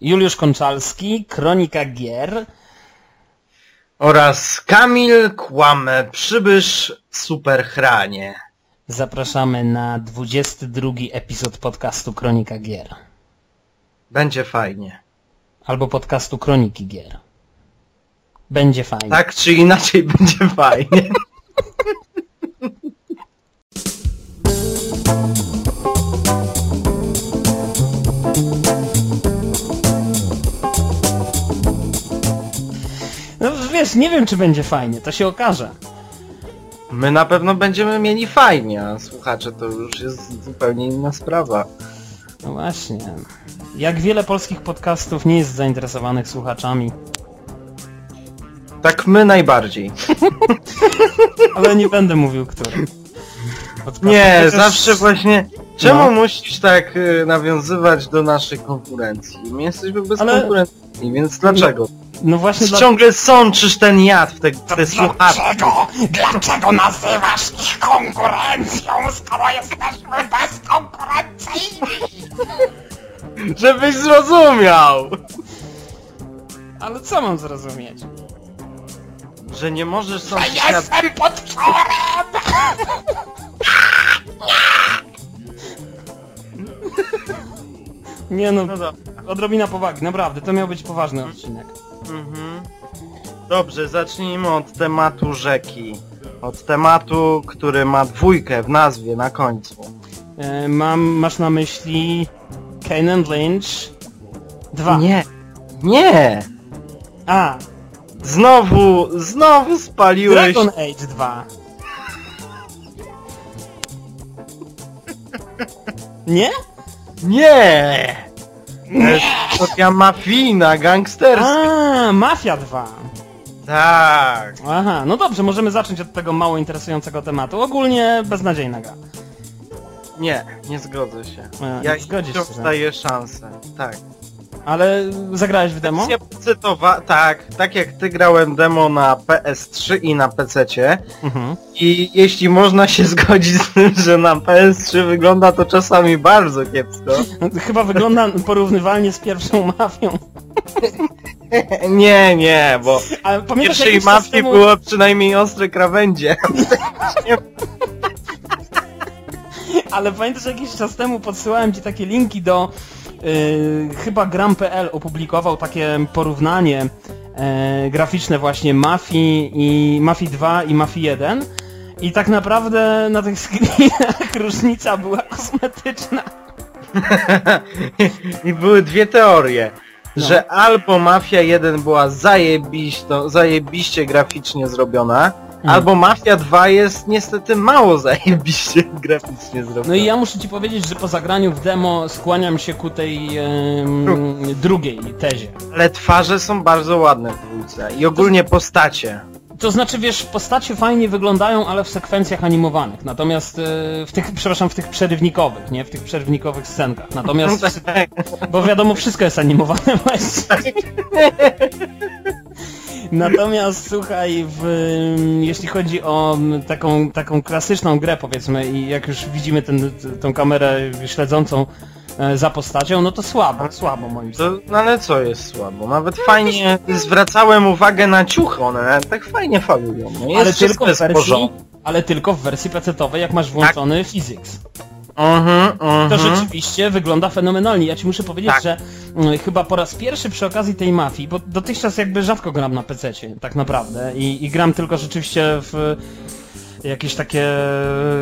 Juliusz Konczalski, Kronika Gier. Oraz Kamil Kłamę, przybysz Superchranie. Zapraszamy na 22 epizod podcastu Kronika Gier. Będzie fajnie. Albo podcastu Kroniki Gier. Będzie fajnie. Tak czy inaczej będzie fajnie. wiesz, nie wiem czy będzie fajnie, to się okaże. My na pewno będziemy mieli fajnie, a słuchacze to już jest zupełnie inna sprawa. No właśnie. Jak wiele polskich podcastów nie jest zainteresowanych słuchaczami. Tak my najbardziej. Ale nie będę mówił który. Podcast- Nie, chociaż- zawsze właśnie... Czemu No. musisz tak y, nawiązywać do naszej konkurencji? My jesteśmy więc dlaczego? No właśnie dla... Ciągle sączysz ten jad w te, w te słuchawki. Dlaczego? Dlaczego nazywasz ich konkurencją, skoro jesteśmy bezkonkurencyjni? Żebyś zrozumiał! Ale co mam zrozumieć? Że nie możesz Że sączyć jad... jestem potworem! Nie no, No dobra. odrobina powagi, naprawdę, to miał być poważny odcinek. Mhm. Dobrze, zacznijmy od tematu rzeki. Od tematu, który ma dwójkę w nazwie na końcu. E, mam, masz na myśli Kane and Lynch 2. Nie. Nie! A, Znowu, znowu spaliłeś... Dragon Age 2. Nie? Nie! To jest historia mafijna, gangsterska. A, Mafia 2. Tak. Aha, no dobrze, możemy zacząć od tego mało interesującego tematu. Ogólnie beznadziejna gra. Nie, nie zgodzę się. E, Ja zgodzisz wciąż się, że- daję szansę. Tak. Ale zagrałeś w demo? Ja cytowa... Tak, tak jak ty grałem demo na PS3 i na PC-cie. Mhm. I jeśli można się zgodzić z tym, że na PS3 wygląda to czasami bardzo kiepsko. No, Chyba wygląda porównywalnie z pierwszą mafią. Nie, nie, bo Ale w pamiętasz pierwszej mafii temu... było przynajmniej ostre krawędzie. Ale pamiętasz jakiś czas temu podsyłałem ci takie linki do yy, chyba gram.pl opublikował takie porównanie yy, graficzne właśnie Mafii i Mafii 2 i Mafii 1 i tak naprawdę na tych screenach różnica była kosmetyczna. I były dwie teorie. No. Że albo Mafia 1 była zajebiście, zajebiście graficznie zrobiona. Albo Mafia 2 jest niestety mało zajebiście graficznie zrobiona. No i ja muszę ci powiedzieć, że po zagraniu w demo skłaniam się ku tej em, drugiej tezie. Ale twarze są bardzo ładne w dwójce i ogólnie postacie. To znaczy, wiesz, postacie fajnie wyglądają, ale w sekwencjach animowanych. Natomiast e, w tych, przepraszam, w tych przerywnikowych, nie? W tych przerywnikowych scenkach. Natomiast, bo wiadomo, wszystko jest animowane właściwie. Natomiast słuchaj, w, jeśli chodzi o taką, taką klasyczną grę powiedzmy i jak już widzimy ten, t- tą kamerę śledzącą e, za postacią, no to słabo, słabo moim zdaniem. No ale co jest słabo? Nawet fajnie zwracałem uwagę na ciuchy, one nawet tak fajnie falują. No jest Ale wszystko tylko, w jest wersji, porządku. ale tylko w wersji PC-owej, jak masz włączony physics. Mhm, To mhm. rzeczywiście wygląda fenomenalnie. Ja ci muszę powiedzieć, Tak. że mm, chyba po raz pierwszy przy okazji tej mafii, bo dotychczas jakby rzadko gram na PC tak naprawdę i, i gram tylko rzeczywiście w jakieś takie,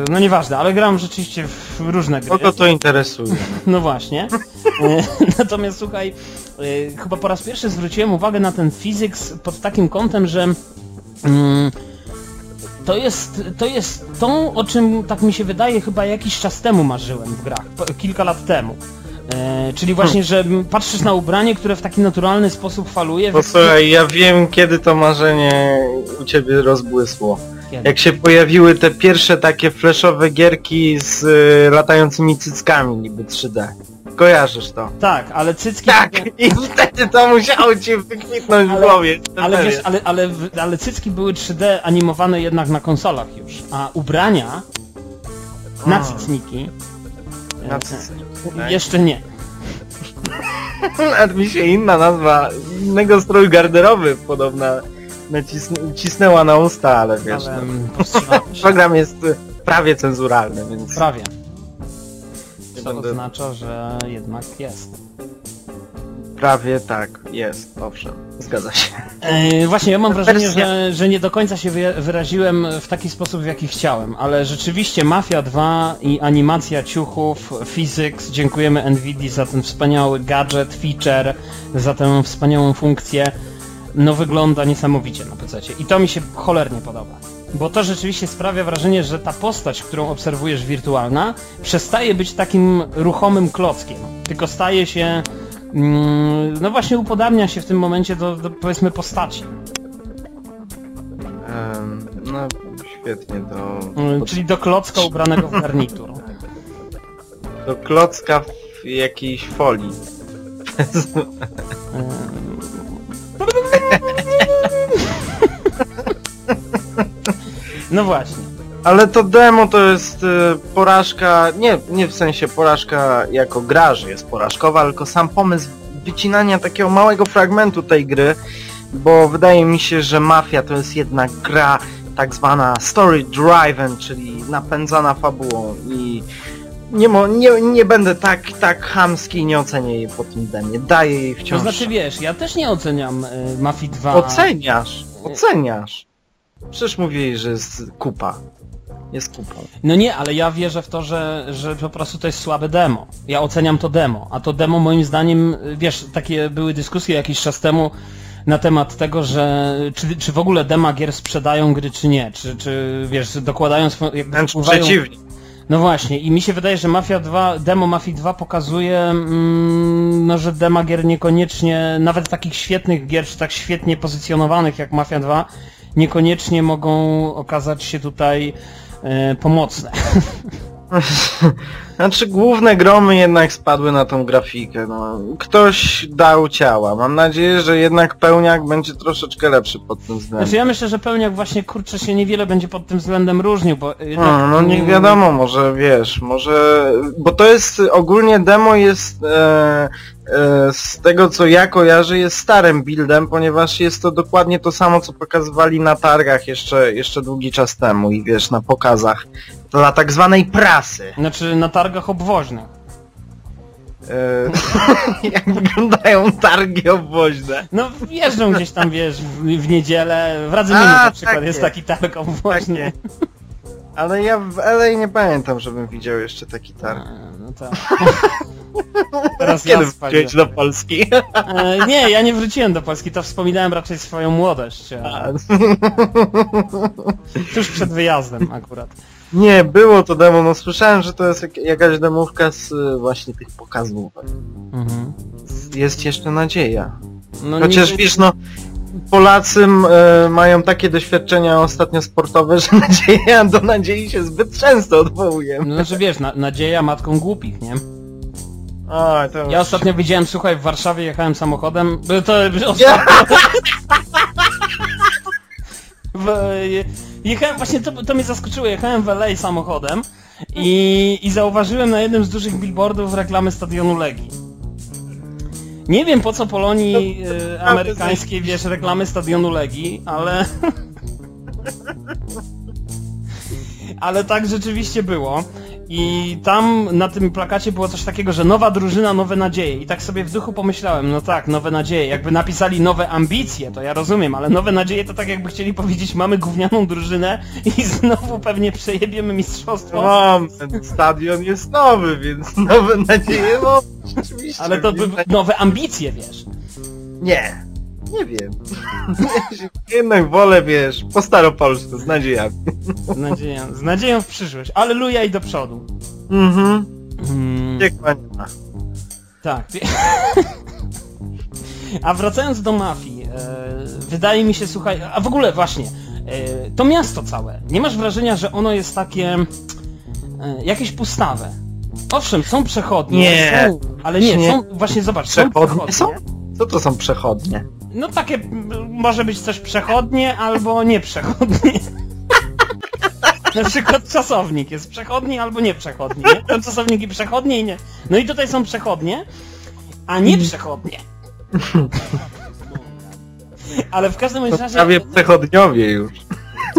no nieważne, ale gram rzeczywiście w różne gry. Kogo to interesuje? No właśnie. E, Natomiast słuchaj, e, chyba po raz pierwszy zwróciłem uwagę na ten physics pod takim kątem, że mm, to jest, to jest to, o czym tak mi się wydaje chyba jakiś czas temu marzyłem w grach, po- kilka lat temu. E, czyli właśnie, że patrzysz na ubranie, które w taki naturalny sposób faluje. Posłuchaj, ja wiem kiedy to marzenie u ciebie rozbłysło. Kiedy? Jak się pojawiły te pierwsze takie flashowe gierki z y, latającymi cyckami niby 3D. Kojarzysz to? Tak, ale cycki... Tak! I wtedy to musiało ci wykwitnąć w głowie. Ale wiesz, ale, ale, ale cycki były 3D animowane jednak na konsolach już, a ubrania na cycniki Na e, cycki, tak. jeszcze nie. Nawet mi się inna nazwa innego stroju garderoby podobna nacisn- cisnęła na usta, ale wiesz, Ale no, program jest y, prawie cenzuralny, więc Prawie. Co będę... oznacza, że jednak jest. Prawie tak, jest, owszem, zgadza się. E, właśnie, ja mam wrażenie, że, że nie do końca się wy- wyraziłem w taki sposób, w jaki chciałem, ale rzeczywiście Mafia 2 i animacja ciuchów, Physics, dziękujemy Nvidia za ten wspaniały gadżet, feature, za tę wspaniałą funkcję. No wygląda niesamowicie na PC. I to mi się cholernie podoba. Bo to rzeczywiście sprawia wrażenie, że ta postać, którą obserwujesz wirtualna, przestaje być takim ruchomym klockiem, tylko staje się Mm, no właśnie upodabnia się w tym momencie do, do powiedzmy postaci. Em, no, świetnie, do, Mm, Czyli do klocka ubranego w garnitur. do klocka w jakiejś folii. No właśnie. Ale to demo to jest y, porażka, nie, nie w sensie porażka jako gra, że jest porażkowa, tylko sam pomysł wycinania takiego małego fragmentu tej gry, bo wydaje mi się, że Mafia to jest jednak gra tak zwana story driven, czyli napędzana fabułą i nie, mo, nie, nie będę tak, tak chamski i nie ocenię jej po tym demie. Daję jej To wciąż. znaczy wiesz, ja też nie oceniam y, Mafii 2. Oceniasz, oceniasz. Przecież mówiłeś, że jest kupa. Jest kupą. No nie, ale ja wierzę w to, że, że po prostu to jest słabe demo. Ja oceniam to demo, a to demo moim zdaniem, wiesz, takie były dyskusje jakiś czas temu na temat tego, że czy, czy w ogóle dema gier sprzedają gry, czy nie, czy, czy wiesz, dokładają swoją... Wręcz przeciwnie. No właśnie, i mi się wydaje, że Mafia 2, demo Mafii 2 pokazuje, mm, no, że dema gier niekoniecznie, nawet takich świetnych gier, czy tak świetnie pozycjonowanych jak Mafia 2, niekoniecznie mogą okazać się tutaj e, pomocne. Znaczy główne gromy jednak spadły na tą grafikę, no. Ktoś dał ciała. Mam nadzieję, że jednak pełniak będzie troszeczkę lepszy pod tym względem. Znaczy ja myślę, że pełniak właśnie kurczę się niewiele będzie pod tym względem różnił, bo jednak, No, no nie wiadomo, może wiesz, może... Bo to jest, ogólnie demo jest, e, e, z tego co ja kojarzę, jest starym buildem, ponieważ jest to dokładnie to samo, co pokazywali na targach jeszcze, jeszcze długi czas temu i wiesz, na pokazach dla tak zwanej prasy. Znaczy na targach obwoźnych. E, jak wyglądają targi obwoźne. No jeżdżą gdzieś tam, wiesz, w, w niedzielę, w Radzyminie A, na przykład takie. jest taki targ obwoźny. Ale ja w LA nie pamiętam, żebym widział jeszcze taki targ. No tak. Teraz Kiedy ja wróciłeś do Polski? E, nie, ja nie wróciłem do Polski, to wspominałem raczej swoją młodość. E, A, tuż przed wyjazdem akurat. Nie, było to demo, no słyszałem, że to jest jak, jakaś demówka z y, właśnie tych pokazówek. Mhm. Jest jeszcze nadzieja. No, Chociaż nie- wiesz, no Polacy e, mają takie doświadczenia ostatnio sportowe, że nadzieja do nadziei się zbyt często odwołuje. No, znaczy wiesz, na, nadzieja matką głupich, nie? A, to Ja ostatnio widziałem, słuchaj, w Warszawie jechałem samochodem, to ostatnio... jechałem, właśnie to, to mnie zaskoczyło, jechałem w LA samochodem i, i zauważyłem na jednym z dużych billboardów reklamy stadionu Legii. Nie wiem po co Polonii e, amerykańskiej, wiesz, reklamy stadionu Legii, ale... ale tak rzeczywiście było. I tam na tym plakacie było coś takiego, że nowa drużyna, nowe nadzieje. I tak sobie w duchu pomyślałem, no tak, nowe nadzieje. Jakby napisali nowe ambicje, to ja rozumiem, ale nowe nadzieje to tak jakby chcieli powiedzieć, mamy gównianą drużynę i znowu pewnie przejebiemy mistrzostwo. Moment, stadion jest nowy, więc nowe nadzieje, no rzeczywiście. Ale to by nie- nowe ambicje, wiesz. Nie, nie wiem. Jednak wolę, wiesz, po staropolsku, z nadziejami. Z nadzieją, z nadzieją w przyszłość. Aleluja i do przodu. Mhm. Hmm. Piekła nie ma. Tak. A wracając do mafii, e, wydaje mi się, słuchaj, a w ogóle właśnie, e, to miasto całe, nie masz wrażenia, że ono jest takie, e, jakieś pustawe? Owszem, są przechodnie, Nie. są, ale nie, Nie. są, właśnie zobacz, są Przechodnie są? Co to są przechodnie? No takie, może być coś przechodnie albo nieprzechodnie. Na przykład czasownik jest przechodni albo nieprzechodni, nie? Są czasowniki przechodnie i nie. No i tutaj są przechodnie, a nie przechodnie. Ale w każdym razie... prawie przechodniowie już.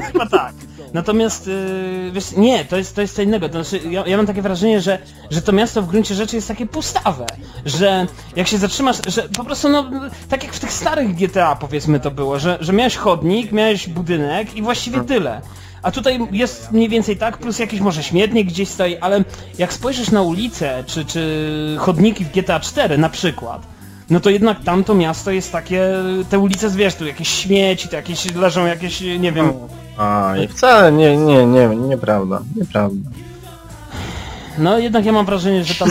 Chyba tak. Natomiast, yy, wiesz, nie, to jest, to jest co innego. To znaczy, ja, ja mam takie wrażenie, że, że to miasto w gruncie rzeczy jest takie pustawe, że jak się zatrzymasz, że po prostu no, tak jak w tych starych GTA powiedzmy to było, że, że miałeś chodnik, miałeś budynek i właściwie tyle. A tutaj jest mniej więcej tak, plus jakiś może śmietnik gdzieś stoi, ale jak spojrzysz na ulicę, czy, czy chodniki w GTA 4 na przykład, no to jednak tamto miasto jest takie, te ulice, wiesz, tu jakieś śmieci, tu jakieś leżą jakieś, nie wiem, A, i wcale nie, nie, nie, nieprawda, nieprawda. No jednak ja mam wrażenie, że tam...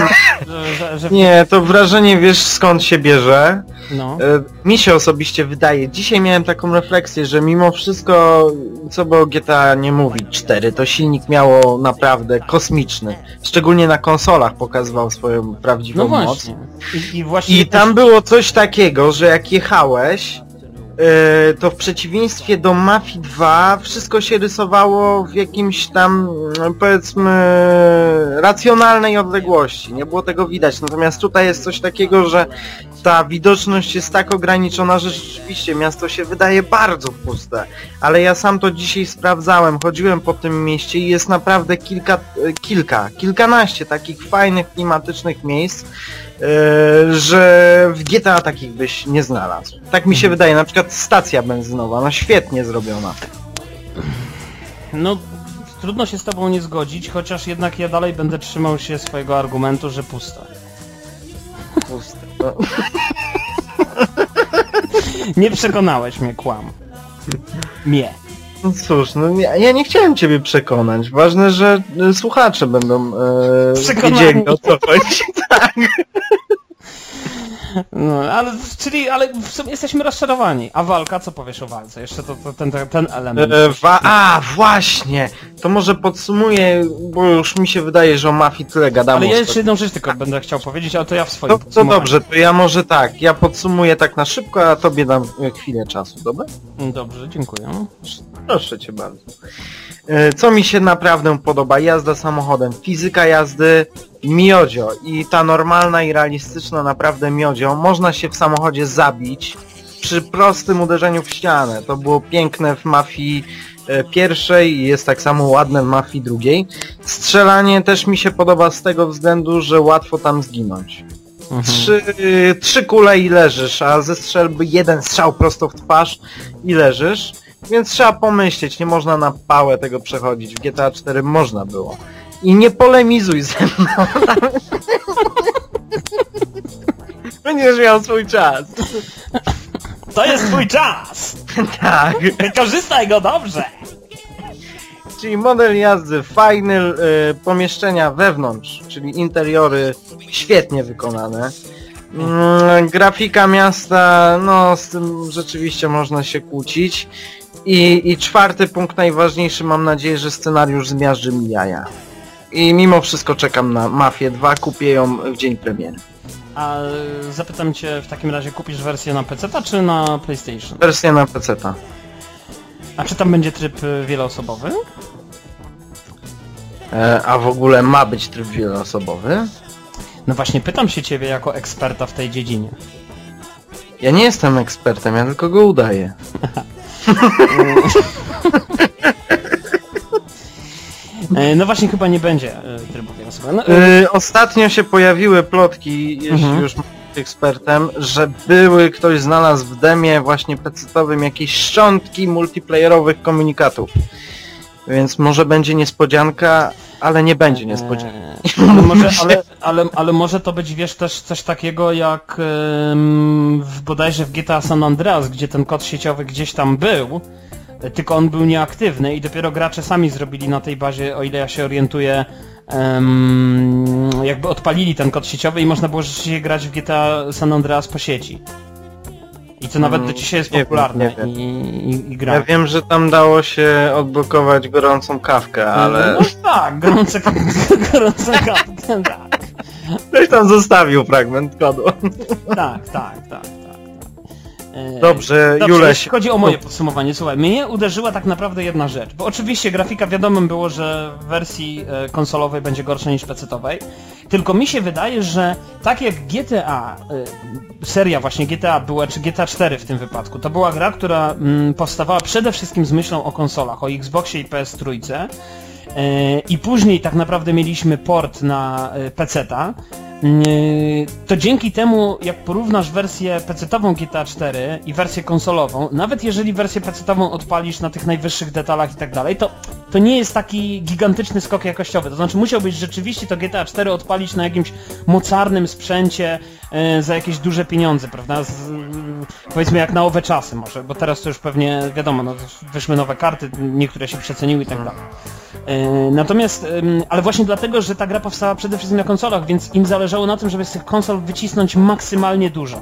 Że, że, że, Nie, to wrażenie wiesz skąd się bierze. no. E, Mi się osobiście wydaje, dzisiaj miałem taką refleksję, że mimo wszystko, co by o GTA nie mówić, 4, to silnik miało naprawdę kosmiczny. Szczególnie na konsolach pokazywał swoją prawdziwą No moc. I, i właśnie I tam było coś takiego, że jak jechałeś, to w przeciwieństwie do Mafii 2 wszystko się rysowało w jakimś tam, mm, powiedzmy, racjonalnej odległości. Nie było tego widać. Natomiast tutaj jest coś takiego, że ta widoczność jest tak ograniczona, że rzeczywiście miasto się wydaje bardzo puste. Ale ja sam to dzisiaj sprawdzałem, chodziłem po tym mieście i jest naprawdę kilka, e, kilka, kilkanaście takich fajnych, klimatycznych miejsc, e, że w GTA takich byś nie znalazł. Tak mi się wydaje, na przykład stacja benzynowa, no świetnie zrobiona. No, trudno się z tobą nie zgodzić, chociaż jednak ja dalej będę trzymał się swojego argumentu, że pusta. Puste. No. Nie przekonałeś mnie, kłam. Mnie. No cóż, no ja, ja nie chciałem ciebie przekonać. Ważne, że e, słuchacze będą e, Przekonani. wiedzieli o co chodzi. tak. No, ale, czyli, ale w sumie jesteśmy rozczarowani. A walka, co powiesz o walce? Jeszcze to, to, ten, ten element. E, wa- a, właśnie! To może podsumuję, bo już mi się wydaje, że o mafii tyle gadamy. Ale ja jeszcze jedną rzecz tylko będę chciał powiedzieć, ale to ja w swoim To, to podsumowaniu. dobrze, to ja może tak, ja podsumuję tak na szybko, a tobie dam e, chwilę czasu, dobra? Dobrze, dziękuję. Proszę cię bardzo. E, Co mi się naprawdę podoba? Jazda samochodem, fizyka jazdy, miodzio i ta normalna i realistyczna naprawdę miodzio. Można się w samochodzie zabić przy prostym uderzeniu w ścianę. To było piękne w Mafii e, pierwszej i jest tak samo ładne w Mafii drugiej. Strzelanie też mi się podoba z tego względu, że łatwo tam zginąć. Mhm. Trzy, trzy kule i leżysz, a ze strzelby jeden strzał prosto w twarz i leżysz. Więc trzeba pomyśleć, nie można na pałę tego przechodzić. W GTA 4 można było. I nie polemizuj ze mną. Będziesz miał swój czas. To jest twój czas! Tak. Wykorzystaj go dobrze! Czyli model jazdy fajny, y, pomieszczenia wewnątrz, czyli interiory świetnie wykonane. Mm, grafika miasta, no z tym rzeczywiście można się kłócić. I, I czwarty punkt najważniejszy, mam nadzieję, że scenariusz zmiażdży mi jaja. I mimo wszystko czekam na Mafię 2, kupię ją w dzień premiery. A y, zapytam cię w takim razie, kupisz wersję na PC czy na PlayStation? Wersja na PC-ta. A czy tam będzie tryb y, wieloosobowy? E, a w ogóle ma być tryb wieloosobowy? No właśnie pytam się ciebie jako eksperta w tej dziedzinie. Ja nie jestem ekspertem, ja tylko go udaję. E, No właśnie chyba nie będzie e, trybu. No, Y, ostatnio się pojawiły plotki, jeśli Mhm. już ekspertem, że były, ktoś znalazł w demie właśnie pecetowym jakieś szczątki multiplayerowych komunikatów. Więc może będzie niespodzianka, ale nie będzie niespodzianka. Eee, ale, może, ale, ale, ale może to być, wiesz, też coś takiego jak w, bodajże w GTA San Andreas, gdzie ten kod sieciowy gdzieś tam był, tylko on był nieaktywny i dopiero gracze sami zrobili na tej bazie, o ile ja się orientuję, jakby odpalili ten kod sieciowy i można było rzeczywiście grać w GTA San Andreas po sieci. I to nawet do Mm, dzisiaj jest nie popularne wiem. i, i, i gra. Ja wiem, że tam dało się odblokować gorącą kawkę, ale No tak, gorące, gorące kawkę, tak. ktoś tam zostawił fragment kodu. Tak, tak, tak, Dobrze, Dobrze, Juleś. jeśli chodzi o moje podsumowanie, słuchaj, mnie uderzyła tak naprawdę jedna rzecz, bo oczywiście grafika wiadomym było, że w wersji e, konsolowej będzie gorsza niż PC-owej Tylko mi się wydaje, że tak jak GTA, y, seria właśnie GTA była, czy GTA 4 w tym wypadku, to była gra, która mm, powstawała przede wszystkim z myślą o konsolach, o Xboxie i PS trójce. y, I później tak naprawdę mieliśmy port na. Y, To dzięki temu, jak porównasz wersję PC-tową GTA 4 i wersję konsolową, nawet jeżeli wersję PC-tową odpalisz na tych najwyższych detalach i tak dalej, to, to nie jest taki gigantyczny skok jakościowy. To znaczy musiałbyś rzeczywiście to GTA 4 odpalić na jakimś mocarnym sprzęcie e, za jakieś duże pieniądze, prawda? Z, powiedzmy jak na owe czasy może, bo teraz to już pewnie wiadomo, no, wyszły nowe karty, niektóre się przeceniły i tak dalej. E, Natomiast, em, ale właśnie dlatego, że ta gra powstała przede wszystkim na konsolach, więc im zależało na tym, żeby z tych konsol wycisnąć maksymalnie dużo.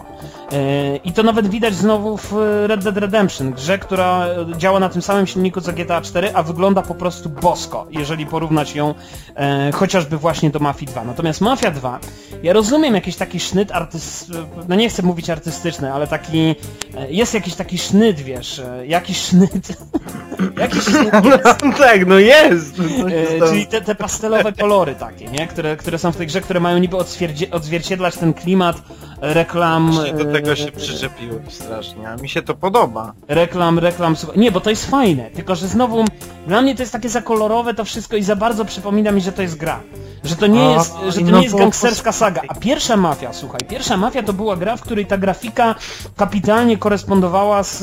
E, I to nawet widać znowu w Red Dead Redemption, grze, która działa na tym samym silniku co GTA 4, a wygląda po prostu bosko, jeżeli porównać ją e, chociażby właśnie do Mafii 2. Natomiast Mafia 2, ja rozumiem jakiś taki sznyt artys... no nie chcę mówić artystyczny, ale taki, e, jest jakiś taki sznyt, wiesz, e, jakiś sznyt, jakiś sznyt tak, no jest! No, E, czyli te, te pastelowe kolory takie, nie? Które, które są w tej grze, które mają niby odzwierciedlać ten klimat reklam... Właśnie do tego e, się przyczepiłem strasznie, a mi się to podoba. Reklam, reklam, słuchaj. Nie, bo to jest fajne, tylko że znowu dla mnie to jest takie za kolorowe to wszystko i za bardzo przypomina mi, że to jest gra. Że to nie A, jest, że to no nie jest gangsterska saga. A pierwsza mafia, słuchaj, pierwsza mafia to była gra, w której ta grafika kapitalnie korespondowała z,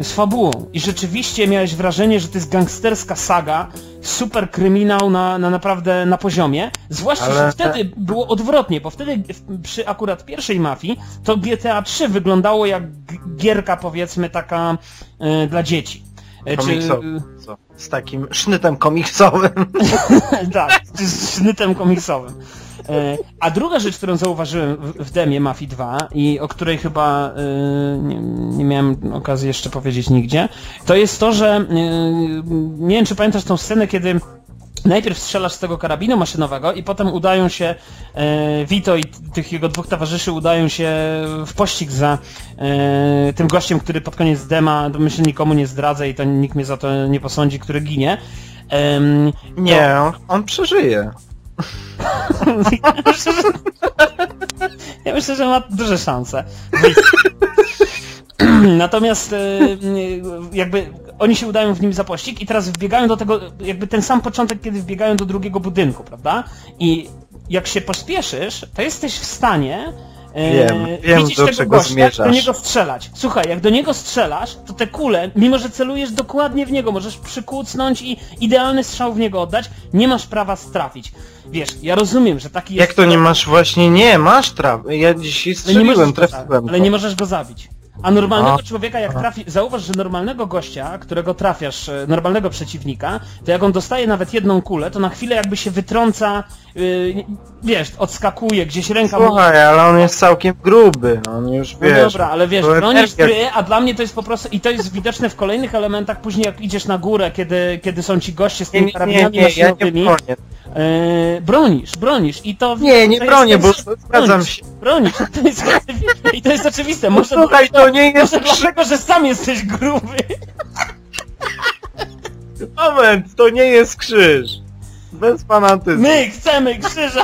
z fabułą. I rzeczywiście miałeś wrażenie, że to jest gangsterska saga, super kryminał na, na naprawdę na poziomie. Zwłaszcza, Ale- że wtedy było odwrotnie, bo wtedy w- przy akurat pierwszej mafii to GTA 3 wyglądało jak gierka powiedzmy taka e, dla dzieci. E, Komiksowy. Co? Z takim sznytem komiksowym. tak, z sznytem komiksowym. E, A druga rzecz, którą zauważyłem w, demie Mafii 2 i o której chyba e, nie, nie miałem okazji jeszcze powiedzieć nigdzie, to jest to, że e, nie wiem czy pamiętasz tą scenę, kiedy najpierw strzelasz z tego karabinu maszynowego i potem udają się e, Vito i tych jego dwóch towarzyszy udają się w pościg za e, tym gościem, który pod koniec dema, myślę nikomu nie zdradzę i to nikt mnie za to nie posądzi, który ginie. Em, Nie, on, on przeżyje. ja, myślę, że, ja myślę, że ma duże szanse. Natomiast e, jakby oni się udają w nim za pościg i teraz wbiegają do tego, jakby ten sam początek, kiedy wbiegają do drugiego budynku, prawda? I jak się pospieszysz, to jesteś w stanie e, Wiem, wiem, widzieć do tego czego gościa, zmierzasz. do niego strzelać. Słuchaj, jak do niego strzelasz, to te kule, mimo że celujesz dokładnie w niego, możesz przykucnąć i idealny strzał w niego oddać, nie masz prawa strafić. Wiesz, ja rozumiem, że taki jest... Jak to nie masz właśnie? Nie, masz traf. Ja dzisiaj strzeliłem, trafiłem. ale nie możesz go zabić. A normalnego A. człowieka jak trafi... Zauważ, że normalnego gościa, którego trafiasz, e, normalnego przeciwnika, to jak on dostaje nawet jedną kulę, to na chwilę jakby się wytrąca, yy, wiesz, odskakuje, gdzieś ręka mu... Słuchaj, ale on jest całkiem gruby, on już No wiesz. dobra, ale wiesz, bronisz energia- gry, a dla mnie to jest po prostu... I to jest widoczne w kolejnych elementach, później jak idziesz na górę, kiedy, kiedy są ci goście z Nie, tymi nie, nie, karabinami nie, ja nie maszynowymi, bronię. e, bronisz, bronisz i to... Nie, nie to bronię, bo zgadzam się. Bronisz, to jest oczywiste i to jest oczywiste. Może Słuchaj, to nie jest Może dlatego, że sam jesteś gruby. Moment, to nie jest krzyż. Bez fanatyzmu. My chcemy krzyża.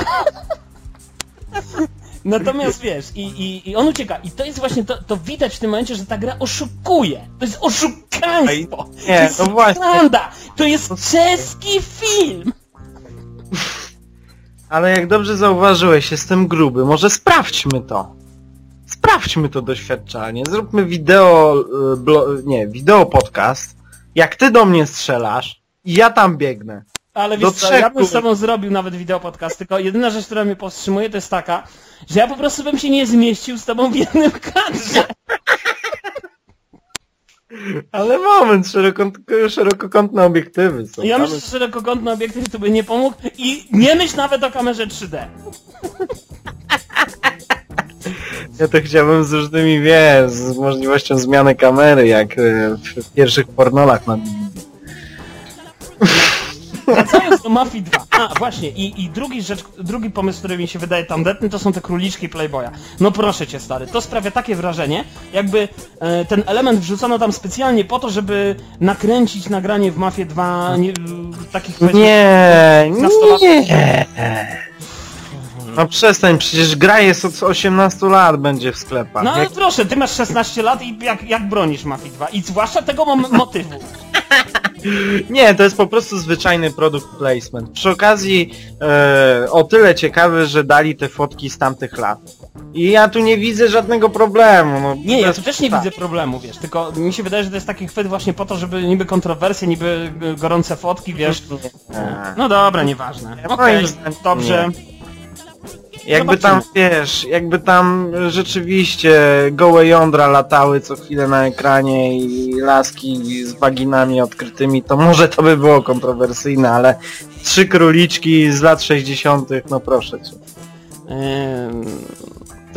Natomiast wiesz, i, i, i on ucieka. I to jest właśnie, to, to widać w tym momencie, że ta gra oszukuje. To jest oszukaństwo. Nie, to jest no właśnie. propaganda. To jest czeski film. Ale jak dobrze zauważyłeś, jestem gruby. Może sprawdźmy to. Sprawdźmy to doświadczalnie. Zróbmy wideo, y, blo, nie, wideo podcast. Jak ty do mnie strzelasz i ja tam biegnę. Ale Do wiesz co, trzech ja bym z tobą zrobił nawet wideo podcast, tylko jedyna rzecz, która mnie powstrzymuje, to jest taka, że ja po prostu bym się nie zmieścił z tobą w jednym kadrze. Ale moment, szerokąt, szerokokątne obiektywy są. Ja myślę, że szerokokątny obiektyw tu by nie pomógł i nie myśl nawet o kamerze 3D. Ja to chciałbym z różnymi, wiesz, z możliwością zmiany kamery, jak y, w pierwszych pornolach na Wracając do Mafii 2. A, właśnie, i, i drugi rzecz, drugi pomysł, który mi się wydaje tandetny, to są te króliczki Playboya. No proszę cię, stary, to sprawia takie wrażenie, jakby e, ten element wrzucono tam specjalnie po to, żeby nakręcić nagranie w Mafie 2 nie, takich Nie, nie. No przestań, przecież gra jest od 18 lat, będzie w sklepach. No ale Jak... proszę, ty masz 16 lat i jak, jak bronisz Mafii 2? I zwłaszcza tego mom- motywu. Nie, to jest po prostu zwyczajny product placement. Przy okazji e, o tyle ciekawy, że dali te fotki z tamtych lat. I ja tu nie widzę żadnego problemu. No, Nie, ja tu też nie tak. widzę problemu, wiesz, tylko mi się wydaje, że to jest taki chwyt właśnie po to, żeby niby kontrowersje, niby g- gorące fotki, wiesz. Nie. No dobra, nieważne. Okej, zdaniem dobrze. Jakby tam, wiesz, jakby tam rzeczywiście gołe jądra latały co chwilę na ekranie i laski z waginami odkrytymi, to może to by było kontrowersyjne, ale trzy króliczki z lat 60., no proszę cię.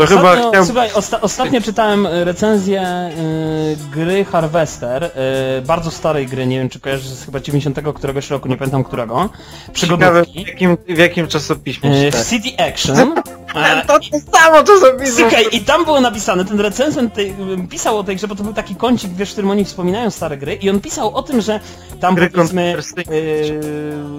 To chyba Ostatnio, chciał... Słuchaj, osta ostatnio czytałem e, recenzję y, gry Harvester, y, bardzo starej gry, nie wiem czy kojarzysz, z chyba 90 któregoś roku, nie pamiętam którego. Ciekawe w Przygodówki. jakim, w jakim czasopiśmie y, City Action. E, To to samo czasopismo! Słuchaj, i tam było napisane, ten recenzent tej, pisał o tej grze, bo to był taki kącik, wiesz, w którym oni wspominają stare gry i on pisał o tym, że tam Gry powiedzmy yy,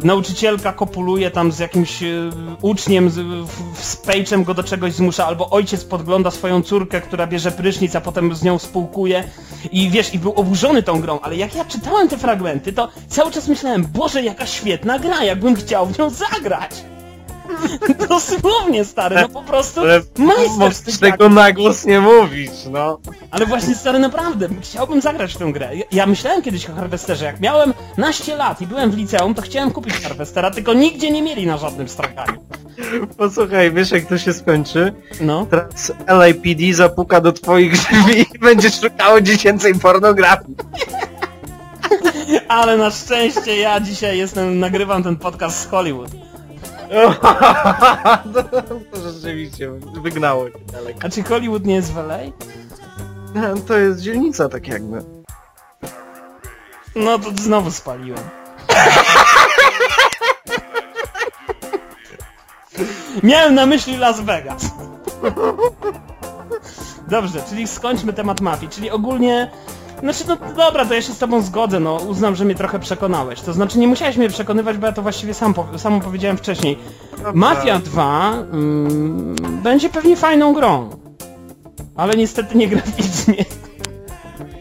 nauczycielka kopuluje tam z jakimś yy, uczniem, z, w, z pejczem go do czegoś zmusza, albo ojciec podgląda swoją córkę, która bierze prysznic, a potem z nią spółkuje i wiesz, i był oburzony tą grą, ale jak ja czytałem te fragmenty, to cały czas myślałem, Boże, jaka świetna gra, jakbym chciał w nią zagrać. Dosłownie stary, no po prostu Ale majster z tego na głos nie mówić, no. ale właśnie stary naprawdę, chciałbym zagrać w tę grę. Ja, ja myślałem kiedyś o Harvesterze, jak miałem naście lat i byłem w liceum, to chciałem kupić Harvestera, tylko nigdzie nie mieli na żadnym straganie. Posłuchaj, wiesz jak to się skończy? No. Teraz LAPD zapuka do twoich drzwi i będziesz szukało dziecięcej pornografii. Ale na szczęście ja dzisiaj jestem, nagrywam ten podcast z Hollywood. to, rzeczywiście wygnało cię daleko. A czy Hollywood nie jest w LA? To jest dzielnica tak jakby. No to znowu spaliłem. Miałem na myśli Las Vegas. Dobrze, czyli skończmy temat mafii, czyli ogólnie... Znaczy, no dobra, to ja się z tobą zgodzę, no uznam, że mnie trochę przekonałeś. To znaczy, nie musiałeś mnie przekonywać, bo ja to właściwie sam, po, sam powiedziałem wcześniej. Mafia 2 mm, będzie pewnie fajną grą. Ale niestety nie graficznie.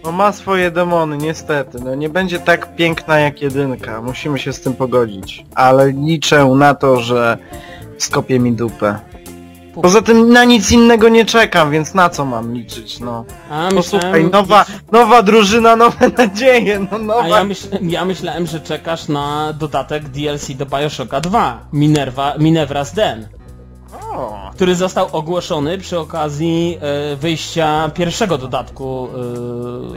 No ma swoje demony, niestety. No nie będzie tak piękna jak jedynka. Musimy się z tym pogodzić. Ale liczę na to, że skopie mi dupę. Poza tym na nic innego nie czekam, więc na co mam liczyć, no. A Posłuchaj, myślałem- nowa, nowa drużyna, nowe nadzieje, no nowa... A ja, myśl, ja myślałem, że czekasz na dodatek DLC do Bioshocka 2, Minerva, Minerva's Den, O, który został ogłoszony przy okazji e, wyjścia pierwszego dodatku,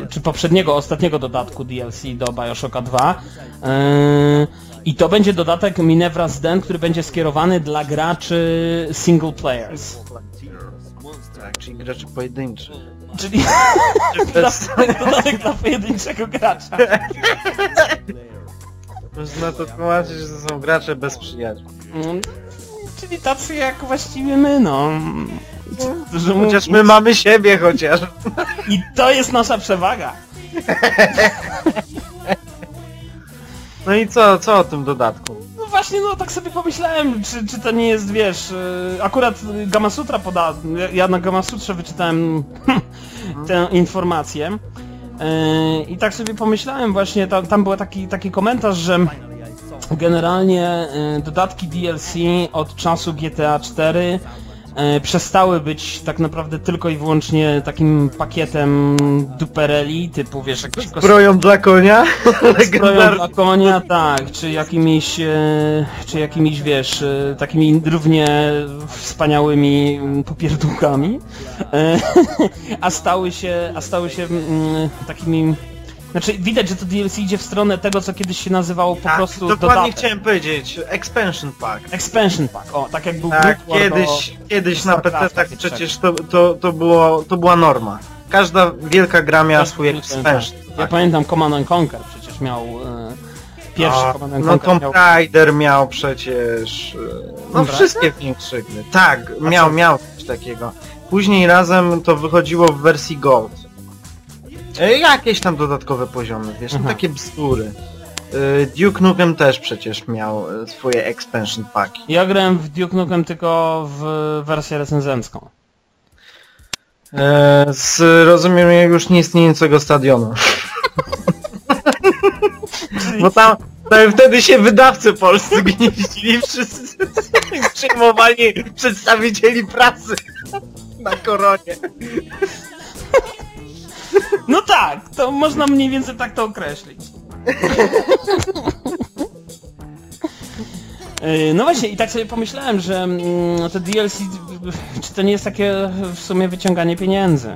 e, czy poprzedniego, ostatniego dodatku DLC do Bioshocka 2. E, I to będzie dodatek Minerva's Den, który będzie skierowany dla graczy single players. tak, czyli graczy pojedynczy. Czyli dodatek dla pojedynczego gracza. Można to tłumaczyć, że to są gracze bez przyjaciół. Mm, Czyli tacy jak właściwie my, no. Że mu- Chociaż my mamy siebie chociaż. I to jest nasza przewaga. No i co, co o tym dodatku? No właśnie, no tak sobie pomyślałem, czy, czy to nie jest, wiesz, yy, akurat Gama Sutra poda... ja- na Gama Sutrze wyczytałem tę informację. Yy, I tak sobie pomyślałem właśnie, tam, tam był taki, taki komentarz, że generalnie yy, dodatki DLC od czasu GTA 4 yy, przestały być tak naprawdę tylko i wyłącznie takim pakietem dupereli, typu wiesz, jakiś Zbroją dla konia? zbroją dla konia, tak, czy jakimiś, e, czy jakimiś, wiesz, e, takimi równie wspaniałymi mm, popierdółkami, e, a stały się, a stały się mm, takimi, znaczy widać, że to DLC idzie w stronę tego, co kiedyś się nazywało po Tak, prostu dokładnie dodatek. chciałem powiedzieć. Expansion pack. Expansion pack, o, tak jak był Tak, Brood War kiedyś, kiedyś na Starcrafta PC tak przecież to, to, to, było, to była norma. Każda wielka gra miała Tak, swój tak. expansion. Ja Tak. pamiętam Command and Conquer przecież miał, e, pierwszy A, Command and no Tomb miał... Raider miał przecież... e, No Tomb wszystkie większe gry. Tak, A miał, co? miał coś takiego. Później razem to wychodziło w wersji Gold. E, Jakieś tam dodatkowe poziomy, wiesz, no Aha. takie bzdury. Y, Duke Nukem też przecież miał y, swoje expansion packi. Ja grałem w Duke Nukem tylko w wersję recenzencką. E, z rozumiem już nieistniejącego stadionu. Bo tam, tam wtedy się wydawcy polscy gnieździli, wszyscy przyjmowali przedstawicieli prasy na koronie. No tak, to można mniej więcej tak to określić. Yy, No właśnie, i tak sobie pomyślałem, że mm, te DLC, czy to nie jest takie w sumie wyciąganie pieniędzy?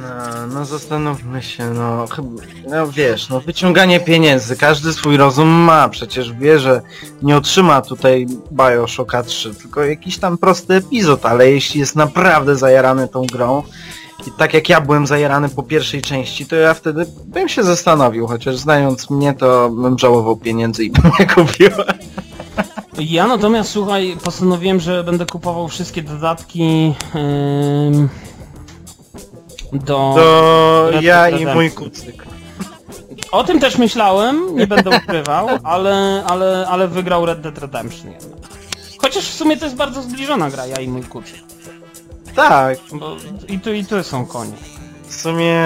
No, no zastanówmy się, no chyba, no wiesz, no wyciąganie pieniędzy, każdy swój rozum ma, przecież wie, że nie otrzyma tutaj Bioshocka 3, tylko jakiś tam prosty epizod, ale jeśli jest naprawdę zajarany tą grą i tak jak ja byłem zajarany po pierwszej części, to ja wtedy bym się zastanowił, chociaż znając mnie, to bym żałował pieniędzy i bym je kupił. Ja natomiast, słuchaj, postanowiłem, że będę kupował wszystkie dodatki ym, do... To Red ja Dead i mój kucyk. O tym też myślałem, nie będę ukrywał, ale, ale, ale wygrał Red Dead Redemption jednak. Chociaż w sumie to jest bardzo zbliżona gra, ja i mój kuczy. Tak, Bo i tu i tu są konie. W sumie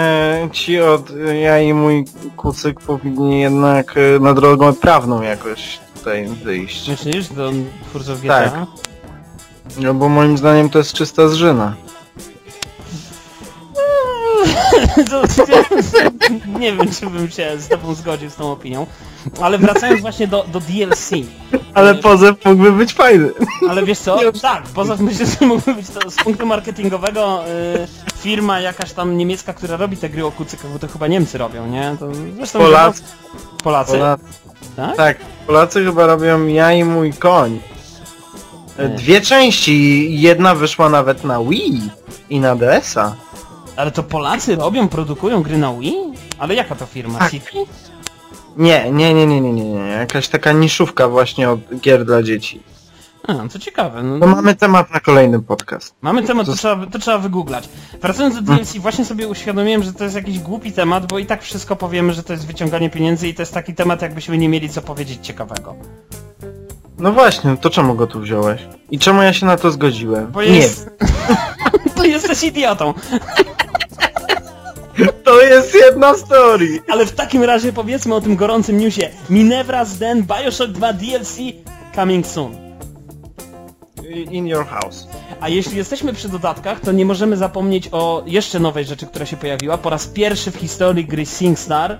ci od ja i mój kucyk powinni jednak e, na drogę prawną jakoś tutaj wyjść. Myślisz, do twórców GTA? Tak. No bo moim zdaniem to jest czysta zżyna. Nie wiem, czy bym się z tobą zgodził z tą opinią. Ale wracając właśnie do, do DLC. Ale pozew mógłby być fajny. Ale wiesz co? Tak, tym myślę, że mógłby być to z punktu marketingowego y, firma jakaś tam niemiecka, która robi te gry o kucykach, bo to chyba Niemcy robią, nie? To zresztą Polacy. Polacy? Polacy. Tak? Tak, Polacy chyba robią ja i mój koń. E. Dwie części, jedna wyszła nawet na Wii i na DS-a. Ale to Polacy robią, produkują gry na Wii? Ale jaka to firma? Tak. City? Nie, nie, nie, nie, nie, nie, nie, jakaś taka niszówka właśnie od gier dla dzieci. A, to ciekawe. No, No mamy temat na kolejny podcast. Mamy temat, to trzeba, to trzeba wygooglać. Wracając do DLC, właśnie sobie uświadomiłem, że to jest jakiś głupi temat, bo i tak wszystko powiemy, że to jest wyciąganie pieniędzy i to jest taki temat, jakbyśmy nie mieli co powiedzieć ciekawego. No właśnie, to czemu go tu wziąłeś? I czemu ja się na to zgodziłem? Bo jest... to jesteś idiotą. To jest jedna story. Ale w takim razie powiedzmy o tym gorącym newsie. Minerva's Den Bioshock 2 DLC coming soon. In your house. A jeśli jesteśmy przy dodatkach, to nie możemy zapomnieć o jeszcze nowej rzeczy, która się pojawiła. Po raz pierwszy w historii gry SingStar,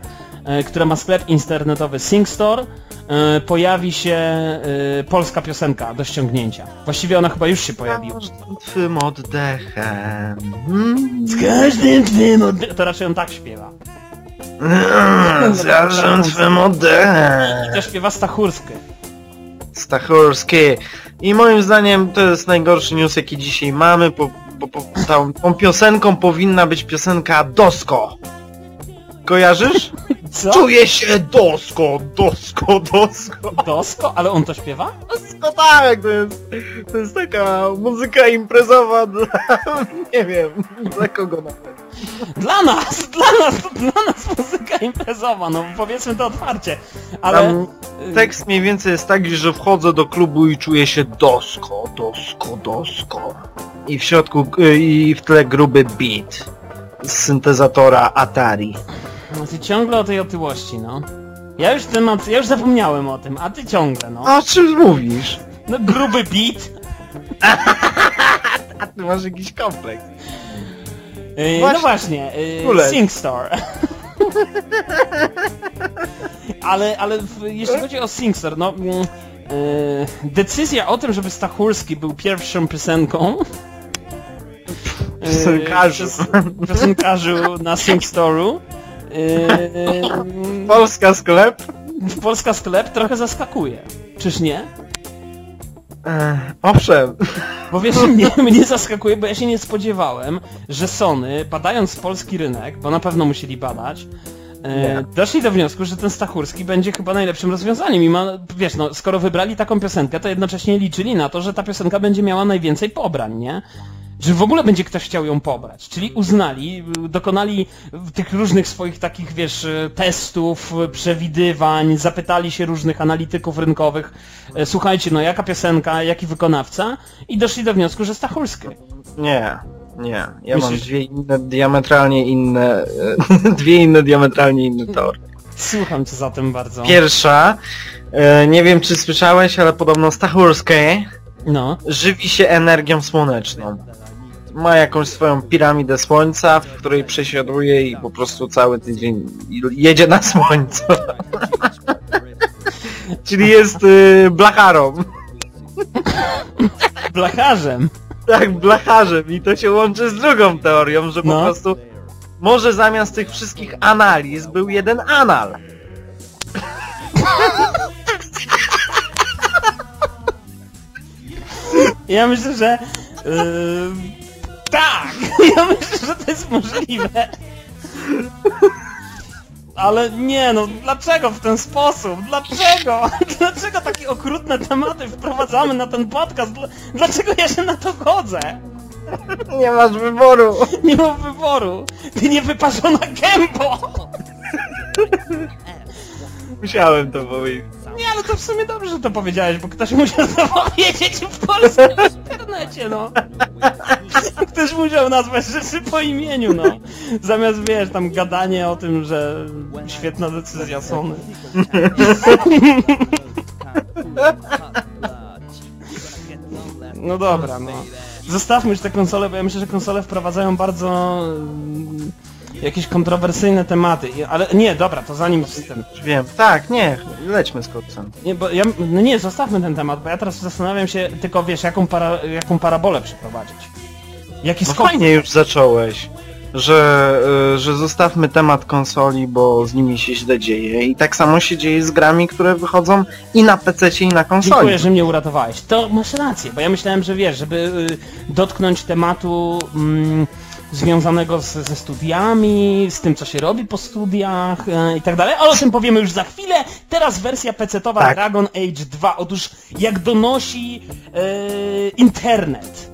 która ma sklep internetowy SingStore, e, pojawi się e, polska piosenka do ściągnięcia. Właściwie ona chyba już się pojawiła. Twym oddechem. Z każdym twym odde- To raczej on tak śpiewa. Mm, Z każdym twym oddechem. I to śpiewa Stachurski. Stachurski. I moim zdaniem to jest najgorszy news jaki dzisiaj mamy, bo, bo, bo tą, tą piosenką powinna być piosenka Dosko. Kojarzysz? Co? Czuję się Dosko, Dosko, Dosko. Dosko? Ale on to śpiewa? Dosko tak, to jest, to jest taka muzyka imprezowa dla, nie wiem, dla kogo nawet. Dla nas! Dla nas! To dla nas muzyka imprezowa, no powiedzmy to otwarcie. Ale... Tam tekst mniej więcej jest taki, że wchodzę do klubu i czuję się dosko, dosko, dosko. I w środku, y, i w tle gruby beat z syntezatora Atari. No ty ciągle o tej otyłości, no. Ja już temat, ja już zapomniałem o tym, a ty ciągle, no. A czym mówisz? No gruby beat. A ty masz jakiś kompleks. Yy, Właśnie. no właśnie, yy, Kule. SingStar. ale, ale w, jeśli chodzi o SingStar, no... mm, Yy, decyzja o tym, żeby Stachurski był pierwszą piosenką... yy, Piosenkarzu. przez- Piosenkarzu na SingStoru. Yy, Polska sklep? Polska sklep trochę zaskakuje. Czyż nie? Ech, owszem. Bo wiesz, mnie, mnie zaskakuje, bo ja się nie spodziewałem, że Sony, badając polski rynek, bo na pewno musieli badać, e, doszli do wniosku, że ten Stachurski będzie chyba najlepszym rozwiązaniem. I ma, wiesz, no, skoro wybrali taką piosenkę, to jednocześnie liczyli na to, że ta piosenka będzie miała najwięcej pobrań, nie? że w ogóle będzie ktoś chciał ją pobrać. Czyli uznali, dokonali tych różnych swoich takich, wiesz, y, testów, y, przewidywań, zapytali się różnych analityków rynkowych, e, słuchajcie, no jaka piosenka, jaki wykonawca i doszli do wniosku, że Stachurski. Nie, nie. Ja mam Myślisz- dwie inne, diametralnie inne, e, dwie inne diametralnie inne teorie. Słucham cię zatem bardzo. Pierwsza, e, nie wiem czy słyszałeś, ale podobno Stachurski No. żywi się energią słoneczną. Ma jakąś swoją piramidę słońca, w której przesiaduje i po prostu cały tydzień jedzie na słońcu. Czyli jest y, blacharą. Blacharzem. Tak, blacharzem i to się łączy z drugą teorią, że po No. prostu może zamiast tych wszystkich analiz był jeden anal. Ja myślę, że... Yy, tak! Ja myślę, że to jest możliwe. Ale nie no, dlaczego w ten sposób? Dlaczego? Dlaczego takie okrutne tematy wprowadzamy na ten podcast? Dla- Dlaczego ja się na to godzę? Nie masz wyboru. Nie mam wyboru. Ty nie wyparzona gębo! Musiałem to powiedzieć. Nie, ale to w sumie dobrze, że to powiedziałeś, bo ktoś musiał to powiedzieć w polskim internecie, no. Ktoś musiał nazwać rzeczy po imieniu, no. Zamiast, wiesz, tam gadanie o tym, że świetna decyzja Sony. No dobra, no. Zostawmy już te konsole, bo ja myślę, że konsole wprowadzają bardzo jakieś kontrowersyjne tematy. Ale nie, dobra, to zanim z tym. Już wiem. Tak, nie, lećmy z koksem. Nie, bo ja, no nie, zostawmy ten temat, bo ja teraz zastanawiam się tylko, wiesz, jaką, para, jaką parabolę przeprowadzić. Jaki No skok... fajnie już zacząłeś, że, y, że zostawmy temat konsoli, bo z nimi się źle dzieje i tak samo się dzieje z grami, które wychodzą i na PC i na konsoli. Dziękuję, że mnie uratowałeś. To masz rację, bo ja myślałem, że wiesz, żeby y, dotknąć tematu mm, związanego z, ze studiami, z tym, co się robi po studiach e, i tak dalej, ale o tym powiemy już za chwilę. Teraz wersja PC-towa Tak. Dragon Age 2. Otóż, jak donosi e, internet,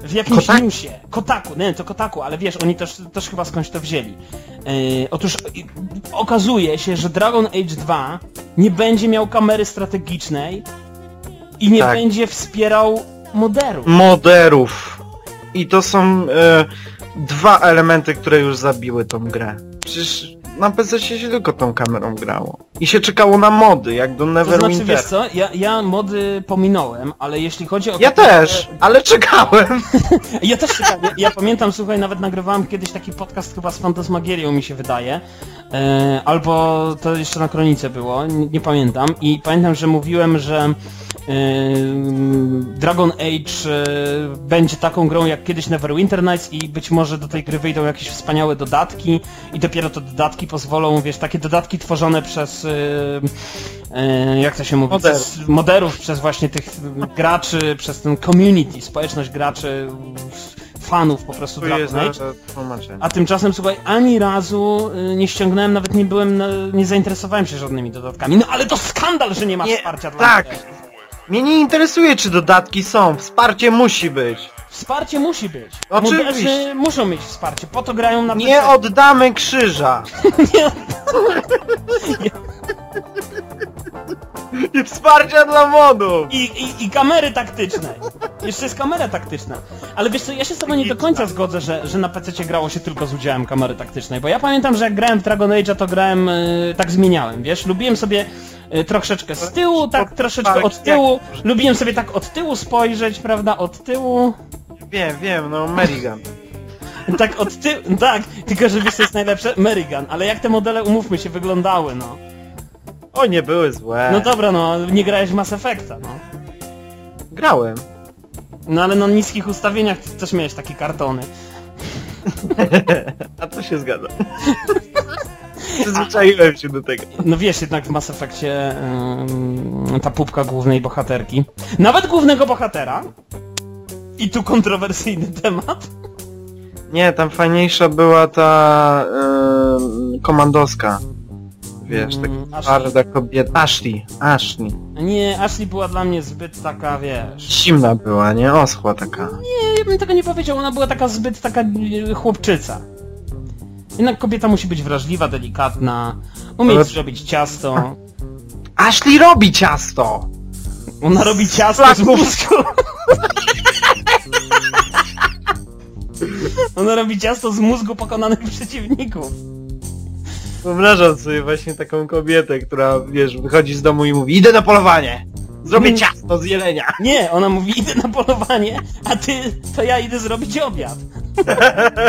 w jakimś Kotaku? newsie, Kotaku, nie, to Kotaku, ale wiesz, oni też, też chyba skądś to wzięli. E, otóż okazuje się, że Dragon Age 2 nie będzie miał kamery strategicznej i nie Tak. będzie wspierał moderu. Moderów. I to są e, dwa elementy, które już zabiły tą grę. Przecież na PC się tylko tą kamerą grało. I się czekało na mody, jak do To znaczy, Neverwinter. wiesz co, ja, ja mody pominąłem, ale jeśli chodzi o... Ja też, ale czekałem. Ja też czekam. Ja, ja pamiętam, słuchaj, nawet nagrywałem kiedyś taki podcast chyba z Fantasmagierią mi się wydaje. E, albo to jeszcze na kronice było, nie, nie pamiętam. I pamiętam, że mówiłem, że e, Dragon Age e, będzie taką grą jak kiedyś Neverwinter Nights i być może do tej gry wyjdą jakieś wspaniałe dodatki i dopiero te dodatki pozwolą, wiesz, takie dodatki tworzone przez jak to się mówi, Moderów. przez moderów, przez właśnie tych graczy, przez ten community, społeczność graczy, fanów po prostu Dragon Age. A tymczasem, słuchaj, ani razu y, nie ściągnąłem, nawet nie byłem, nie zainteresowałem się żadnymi dodatkami. No ale to skandal, że nie ma Nie, wsparcia dla tak. Mnie nie interesuje, czy dodatki są. Wsparcie musi być. Wsparcie musi być. Oczywiście. Moderzy muszą mieć wsparcie, po to grają na Nie PC. oddamy krzyża. Nie. I wsparcia dla modów. I, i, I kamery taktyczne. Jeszcze jest kamera taktyczna. Ale wiesz co, ja się z tobą nie do końca zgodzę, że, że na PC grało się tylko z udziałem kamery taktycznej, bo ja pamiętam, że jak grałem w Dragon Age'a, to grałem, y, tak zmieniałem, wiesz? Lubiłem sobie y, troszeczkę z tyłu, tak troszeczkę od tyłu. Lubiłem sobie tak od tyłu spojrzeć, prawda? Od tyłu. Wiem, wiem, no Merigan. Tak od tyłu, tak, tylko że wiesz co jest najlepsze? Merigan, ale jak te modele, umówmy się, wyglądały, no. O, nie były złe. No dobra, no, nie grałeś w Mass Effecta, no. Grałem. No ale na niskich ustawieniach też miałeś takie kartony. A to się zgadza. Przyzwyczaiłem się do tego. No wiesz, jednak w Mass Effectie ym, ta pupka głównej bohaterki. Nawet głównego bohatera. I tu kontrowersyjny temat. Nie, tam fajniejsza była ta yy, komandoska. wiesz, taka Mm, Ashley. twarda kobieta. Ashley, Ashley. Nie, Ashley była dla mnie zbyt taka, wiesz... Zimna była, nie? Oschła taka. Nie, ja bym tego nie powiedział, ona była taka zbyt taka e, chłopczyca. Jednak kobieta musi być wrażliwa, delikatna, umieć Ale- zrobić ciasto. Ashley robi ciasto! Ona robi ciasto z mózgu. Ona robi ciasto z mózgu pokonanych przeciwników. Wyobrażam sobie właśnie taką kobietę, która, wiesz, wychodzi z domu i mówi Idę na polowanie! Zrobię Mm. ciasto z jelenia! Nie, ona mówi idę na polowanie, a ty, to ja idę zrobić obiad.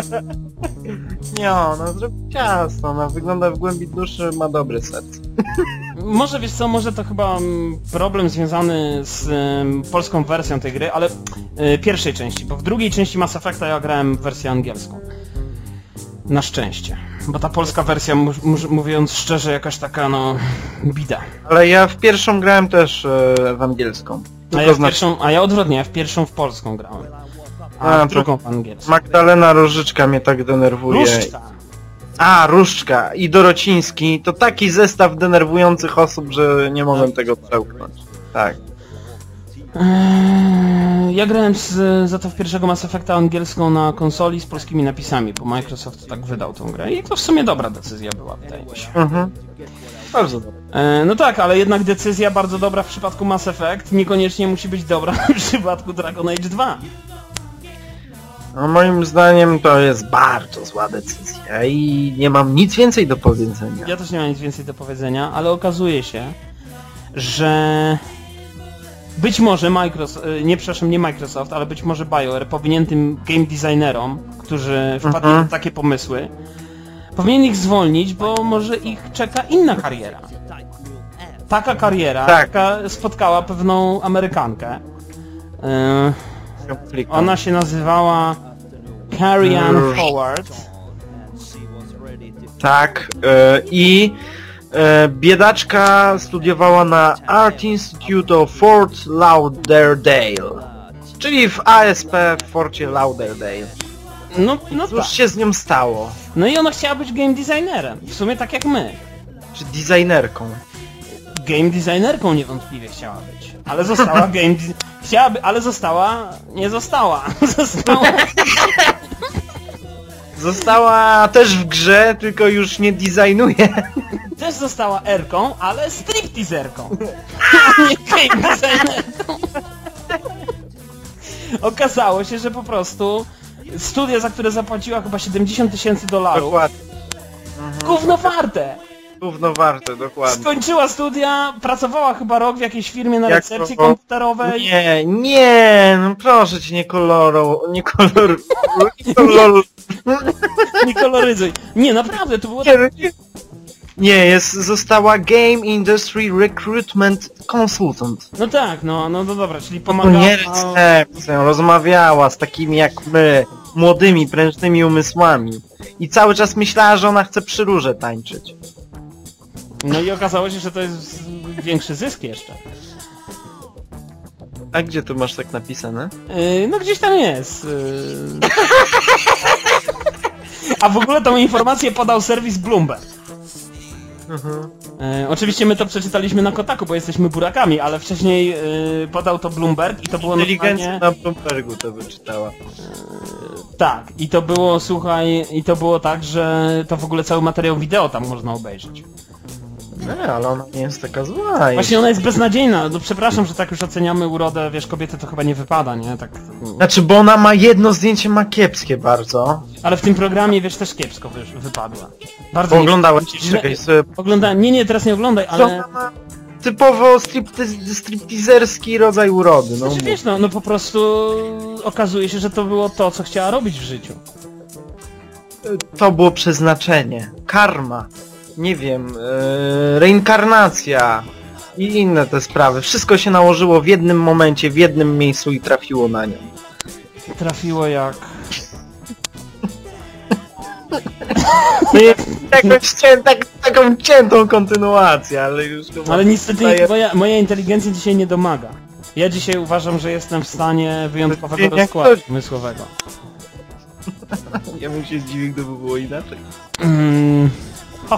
Nie, ona zrobi ciasto, ona wygląda w głębi duszy, ma dobre serce. Może wiesz co, może to chyba mm, problem związany z polską wersją tej gry, ale e, pierwszej części, bo w drugiej części Mass Effecta ja grałem w wersję angielską. Na szczęście. Bo ta polska wersja, mówiąc szczerze, jakaś taka, no, bida. Ale ja w pierwszą grałem też e, w angielską. A ja, w znaczy pierwszą, a ja odwrotnie, ja w pierwszą w polską grałem. A, A, drugą w angielską. Magdalena Różyczka mnie tak denerwuje. Różdżka. A, Różczka i Dorociński to taki zestaw denerwujących osób, że nie mogłem tego przełknąć. Tak. Eee, Ja grałem z, za to w pierwszego Mass Effecta angielską na konsoli z polskimi napisami, bo Microsoft tak wydał tą grę i to w sumie dobra decyzja była, wydaje mi się. Mhm. Bardzo dobrze. E, no tak, ale jednak decyzja bardzo dobra w przypadku Mass Effect niekoniecznie musi być dobra w przypadku Dragon Age 2. No, moim zdaniem to jest bardzo zła decyzja i nie mam nic więcej do powiedzenia. Ja też nie mam nic więcej do powiedzenia, ale okazuje się, że być może Microsoft, e, nie przepraszam, nie Microsoft, ale być może BioWare powinien tym game designerom, którzy wpadli Mhm. na takie pomysły, powinien ich zwolnić, bo może ich czeka inna kariera. Taka kariera, Tak. jaka spotkała pewną Amerykankę. E, Konfliktu. Ona się nazywała Carrie Ann. Tak. E, I e, biedaczka studiowała na Art Institute of Fort Lauderdale. Czyli w ASP w Forcie Lauderdale. No, no Cóż tak. się z nią stało? No i ona chciała być game designerem. W sumie tak jak my. Czy designerką? Game designerką niewątpliwie chciała być. Ale została game... Chciałaby, ale została... Nie została. Została... Została też w grze, tylko już nie designuje. Też została erką, ale stripteaserką. Nie game designerką. Okazało się, że po prostu studia, za które zapłaciła chyba 70 tysięcy dolarów, Dokładnie. gówno warte. Gówno warte, dokładnie. Skończyła studia, pracowała chyba rok w jakiejś firmie na Jak recepcji to- komputerowej. Nie, nie, no proszę cię, nie koloro, nie kolor... Nie kolor... Nie koloryzuj. Nie, naprawdę, to było Nie, nie. Nie, jest, została Game Industry Recruitment Consultant. No tak, no, no, no dobra, czyli No pomagała... nie recepcją, rozmawiała z takimi jak my, młodymi, prężnymi umysłami. I cały czas myślała, że ona chce przy róże tańczyć. No i okazało się, że to jest większy zysk jeszcze. A gdzie tu masz tak napisane? Yy, no gdzieś tam jest. Yy... A w ogóle tą informację podał serwis Bloomberg. Mhm. Yy, oczywiście my to przeczytaliśmy na Kotaku, bo jesteśmy burakami, ale wcześniej yy, podał to Bloomberg i to było Inteligencja normalnie... na Bloombergu to wyczytała. Tak, i to było, słuchaj, i to było tak, że to w ogóle cały materiał wideo tam można obejrzeć. Nie, ale ona nie jest taka zła. Właśnie ona jest beznadziejna, no przepraszam, że tak już oceniamy urodę, wiesz, kobiety to chyba nie wypada, nie? Tak... Znaczy, bo ona ma jedno zdjęcie ma kiepskie bardzo. Ale w tym programie, wiesz, też kiepsko wy, wypadła. Bardzo Bo oglądałem, źle- czekaj sobie. Oglądałem, nie, nie, teraz nie oglądaj, Co ale... ona ma? Typowo striptiz stripteaserski rodzaj urody, no. Znaczy wiesz, no, no po prostu okazuje się, że to było to, co chciała robić w życiu. To było przeznaczenie. Karma. Nie wiem, yy, reinkarnacja. I inne te sprawy. Wszystko się nałożyło w jednym momencie, w jednym miejscu i trafiło na nią. Trafiło jak... No jest jakąś cię, tak, taką ciętą kontynuację, ale już. Ale niestety daje- moja, moja inteligencja dzisiaj nie domaga. Ja dzisiaj uważam, że jestem w stanie wyjątkowego rozkładu ktoś- umysłowego. Ja bym się zdziwił, gdyby było inaczej. Mm,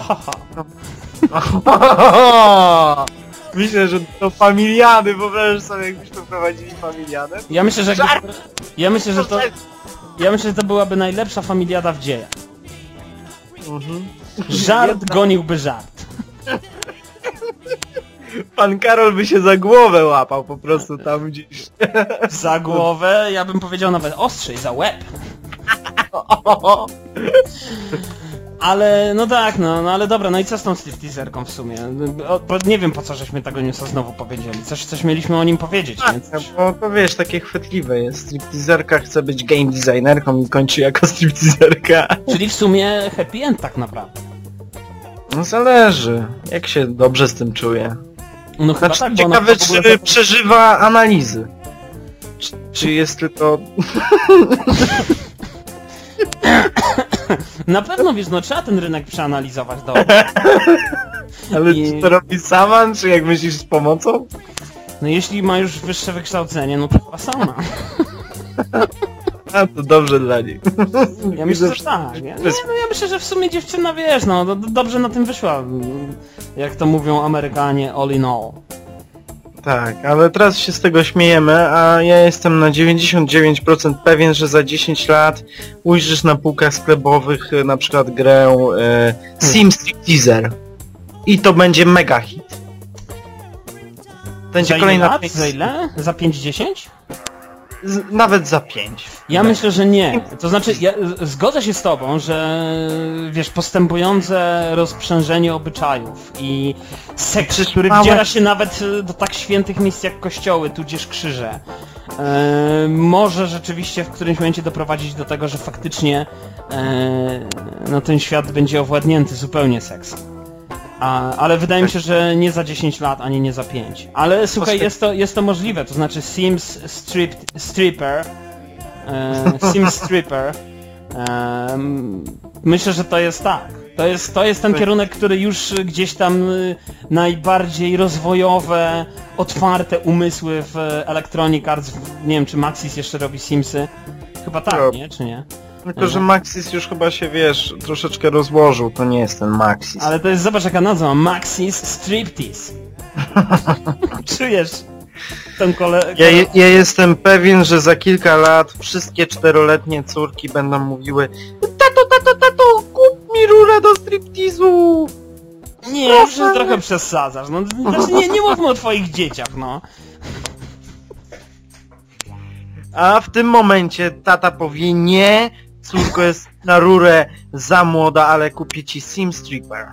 ha, ha, ha. Myślę, że to familiady, wyobrażasz sobie jakbyśmy prowadzili familiadę? Ja myślę, że... Ja myślę, że to... Ja myślę, że to byłaby najlepsza familiada w dziejach. Mhm. Żart goniłby żart. Pan Karol by się za głowę łapał po prostu tam gdzieś. Za głowę, ja bym powiedział nawet ostrzej, za łeb. Ale, no tak, no, no ale dobra, no i co z tą stripteaserką w sumie? O, bo nie wiem po co żeśmy tego newsa znowu powiedzieli. Coś, coś mieliśmy o nim powiedzieć, więc... Bo to wiesz, takie chwytliwe jest. Stripteaserka chce być game designerką i kończy jako stripteaserka. Czyli w sumie happy end tak naprawdę. No zależy, jak się dobrze z tym czuje. No chyba Znaczy, tak, ciekawe, w ogóle... czy przeżywa analizy. Czy, czy jest tylko... Na pewno, wiesz, no trzeba ten rynek przeanalizować dobrze. Ale I- czy to robi sama, czy jak myślisz z pomocą? No jeśli ma już wyższe wykształcenie, no to chyba sama. A, to dobrze dla niej. Ja myślę, że tak. Nie? No ja myślę, że w sumie dziewczyna, wiesz, no do, do- dobrze na tym wyszła. Jak to mówią Amerykanie, all in all. Tak, ale teraz się z tego śmiejemy, a ja jestem na 99% pewien, że za 10 lat ujrzysz na półkach sklepowych e, na przykład grę e, Sim Teaser. I to będzie mega hit. Będzie Za kolejna lat? Za ile? Za 5-10? Z, nawet za 5. Ja myślę, że nie. To znaczy, ja zgodzę się z tobą, że wiesz, postępujące rozprzężenie obyczajów i seks, który małe- wdziera się nawet e, do tak świętych miejsc jak kościoły, tudzież krzyże, e, może rzeczywiście w którymś momencie doprowadzić do tego, że faktycznie e, no, ten świat będzie owładnięty zupełnie seksem. A, ale wydaje mi się, że nie za 10 lat, ani nie za 5. Ale słuchaj, jest to, jest to możliwe, to znaczy Sims strip, Stripper, e, Sims Stripper, em, myślę, że to jest tak. To jest, to jest ten Tak. kierunek, który już gdzieś tam y, najbardziej rozwojowe, otwarte umysły w Electronic Arts, nie wiem czy Maxis jeszcze robi Simsy. Chyba tak, Robi. nie? Czy nie? Tylko, że Maxis już chyba się, wiesz, troszeczkę rozłożył, to nie jest ten Maxis. Ale to jest, zobacz jaka nazwa, Maxis Striptease. Czujesz ten kole... Ja, ja jestem pewien, że za kilka lat wszystkie czteroletnie córki będą mówiły Tato, tato, tato, kup mi rurę do striptizu! Nie, już trochę przesadzasz, no znaczy nie, nie mówmy o twoich dzieciach, no. A w tym momencie tata powie nie, córko jest na rurę za młoda, ale kupię ci sim stripper.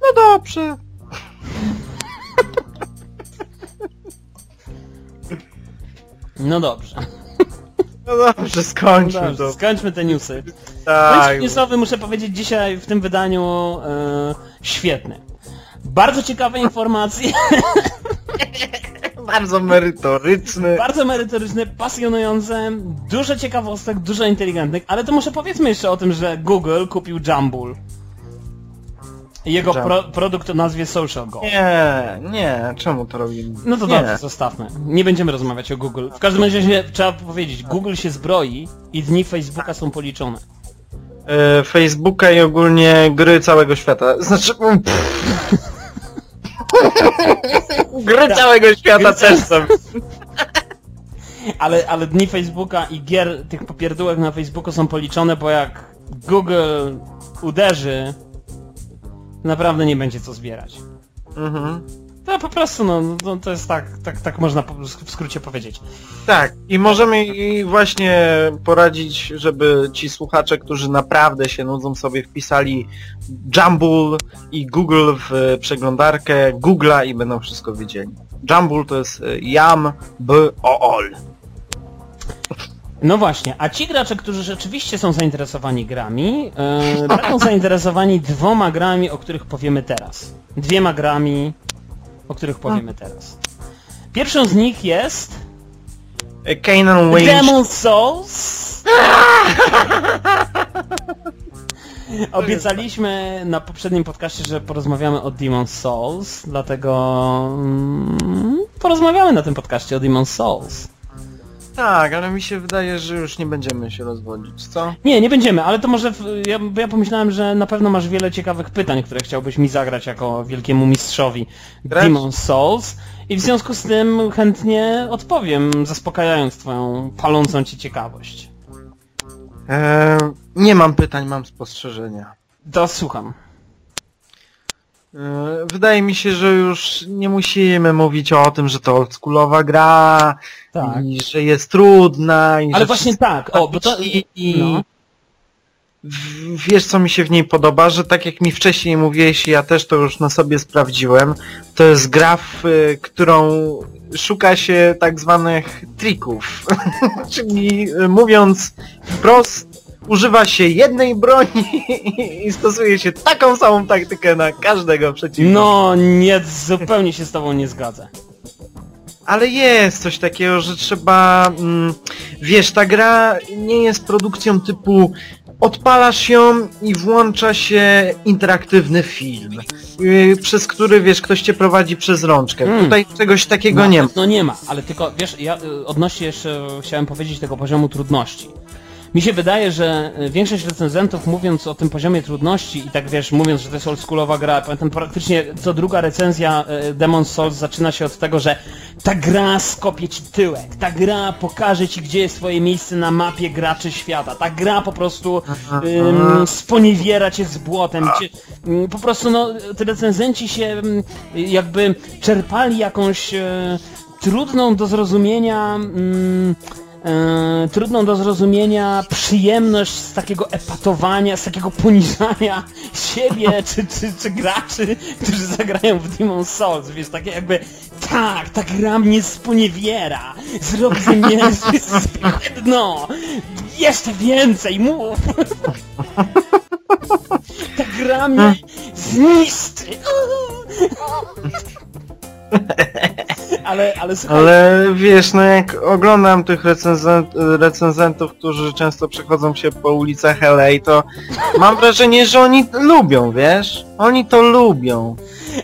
No dobrze. No dobrze. No dobrze, skończmy dobrze to. skończmy te newsy. Tak. Newsowy muszę powiedzieć dzisiaj w tym wydaniu e, świetny. Bardzo ciekawe informacje, Bardzo merytoryczny. bardzo merytoryczne, pasjonujące, dużo ciekawostek, dużo inteligentnych, ale to może powiedzmy jeszcze o tym, że Google kupił Jumble. Jego Jumble. pro, produkt o nazwie Social Go. Nie, nie, czemu to robimy? No to nie. dobrze, zostawmy. Nie będziemy rozmawiać o Google. W każdym razie trzeba powiedzieć, Google się zbroi i dni Facebooka są policzone. E, Facebooka i ogólnie gry całego świata. Znaczy... mm, pff. gry całego świata też są. Ale, ale dni Facebooka i gier, tych popierdółek na Facebooku są policzone, bo jak Google uderzy, naprawdę nie będzie co zbierać. Mhm. To po prostu, no, no to jest tak, tak, tak można w skrócie powiedzieć. Tak, i możemy i właśnie poradzić, żeby ci słuchacze, którzy naprawdę się nudzą sobie wpisali Jumble i Google w przeglądarkę Google'a i będą wszystko wiedzieli. Jumble to jest e, Jam B O Ol. No właśnie, a ci gracze, którzy rzeczywiście są zainteresowani grami, e, będą zainteresowani dwoma grami, o których powiemy teraz. Dwiema grami, o których powiemy teraz. Pierwszą z nich jest E, Canaan Wage. Demon Souls. Obiecaliśmy na poprzednim podcaście, że porozmawiamy o Demon Souls, dlatego mm, porozmawiamy na tym podcaście o Demon Souls. Tak, ale mi się wydaje, że już nie będziemy się rozwodzić, co? Nie, nie będziemy, ale to może... W, ja, bo ja pomyślałem, że na pewno masz wiele ciekawych pytań, które chciałbyś mi zagrać jako wielkiemu mistrzowi Grać? Demon Souls i w związku z tym chętnie odpowiem, zaspokajając twoją palącą ci ciekawość. Eee, nie mam pytań, mam spostrzeżenia. To słucham. Eee, wydaje mi się, że już nie musimy mówić o tym, że to oldschoolowa gra Tak. i że jest trudna i Ale właśnie tak, o, bo to... i, No. wiesz co mi się w niej podoba, że tak jak mi wcześniej mówiłeś ja też to już na sobie sprawdziłem, to jest gra, w y, którą szuka się tak zwanych trików. Czyli y, mówiąc wprost, używa się jednej broni i stosuje się taką samą taktykę na każdego przeciwnika. No, nie, zupełnie się z tobą nie zgadzę. Ale jest coś takiego, że trzeba... Mm, wiesz, ta gra nie jest produkcją typu odpalasz ją i włącza się interaktywny film, yy, przez który, wiesz, ktoś cię prowadzi przez rączkę. Mm. Tutaj czegoś takiego no, nie ma. No nie ma, ale tylko, wiesz, ja odnośnie jeszcze chciałem powiedzieć tego poziomu trudności. Mi się wydaje, że y, większość recenzentów mówiąc o tym poziomie trudności i tak wiesz, mówiąc, że to jest oldschoolowa gra, pamiętam praktycznie co druga recenzja y, Demon's Souls zaczyna się od tego, że ta gra skopie ci tyłek, ta gra pokaże ci, gdzie jest twoje miejsce na mapie graczy świata, ta gra po prostu ym, sponiewiera cię z błotem, cię, ym, po prostu no, te recenzenci się ym, jakby czerpali jakąś e, trudną do zrozumienia mm, e, trudną do zrozumienia przyjemność z takiego epatowania, z takiego poniżania siebie czy, czy, czy graczy, którzy zagrają w Demon's Souls, wiesz, takie jakby tak, ta gra mnie sponiewiera, zrobi ze mnie dno, jeszcze więcej, mów! Ta gra mnie zniszczy! Ale, ale słuchaj, Ale wiesz, no jak oglądam tych recenzent, recenzentów, którzy często przechodzą się po ulicach LA, to mam wrażenie, że oni lubią, wiesz? Oni to lubią.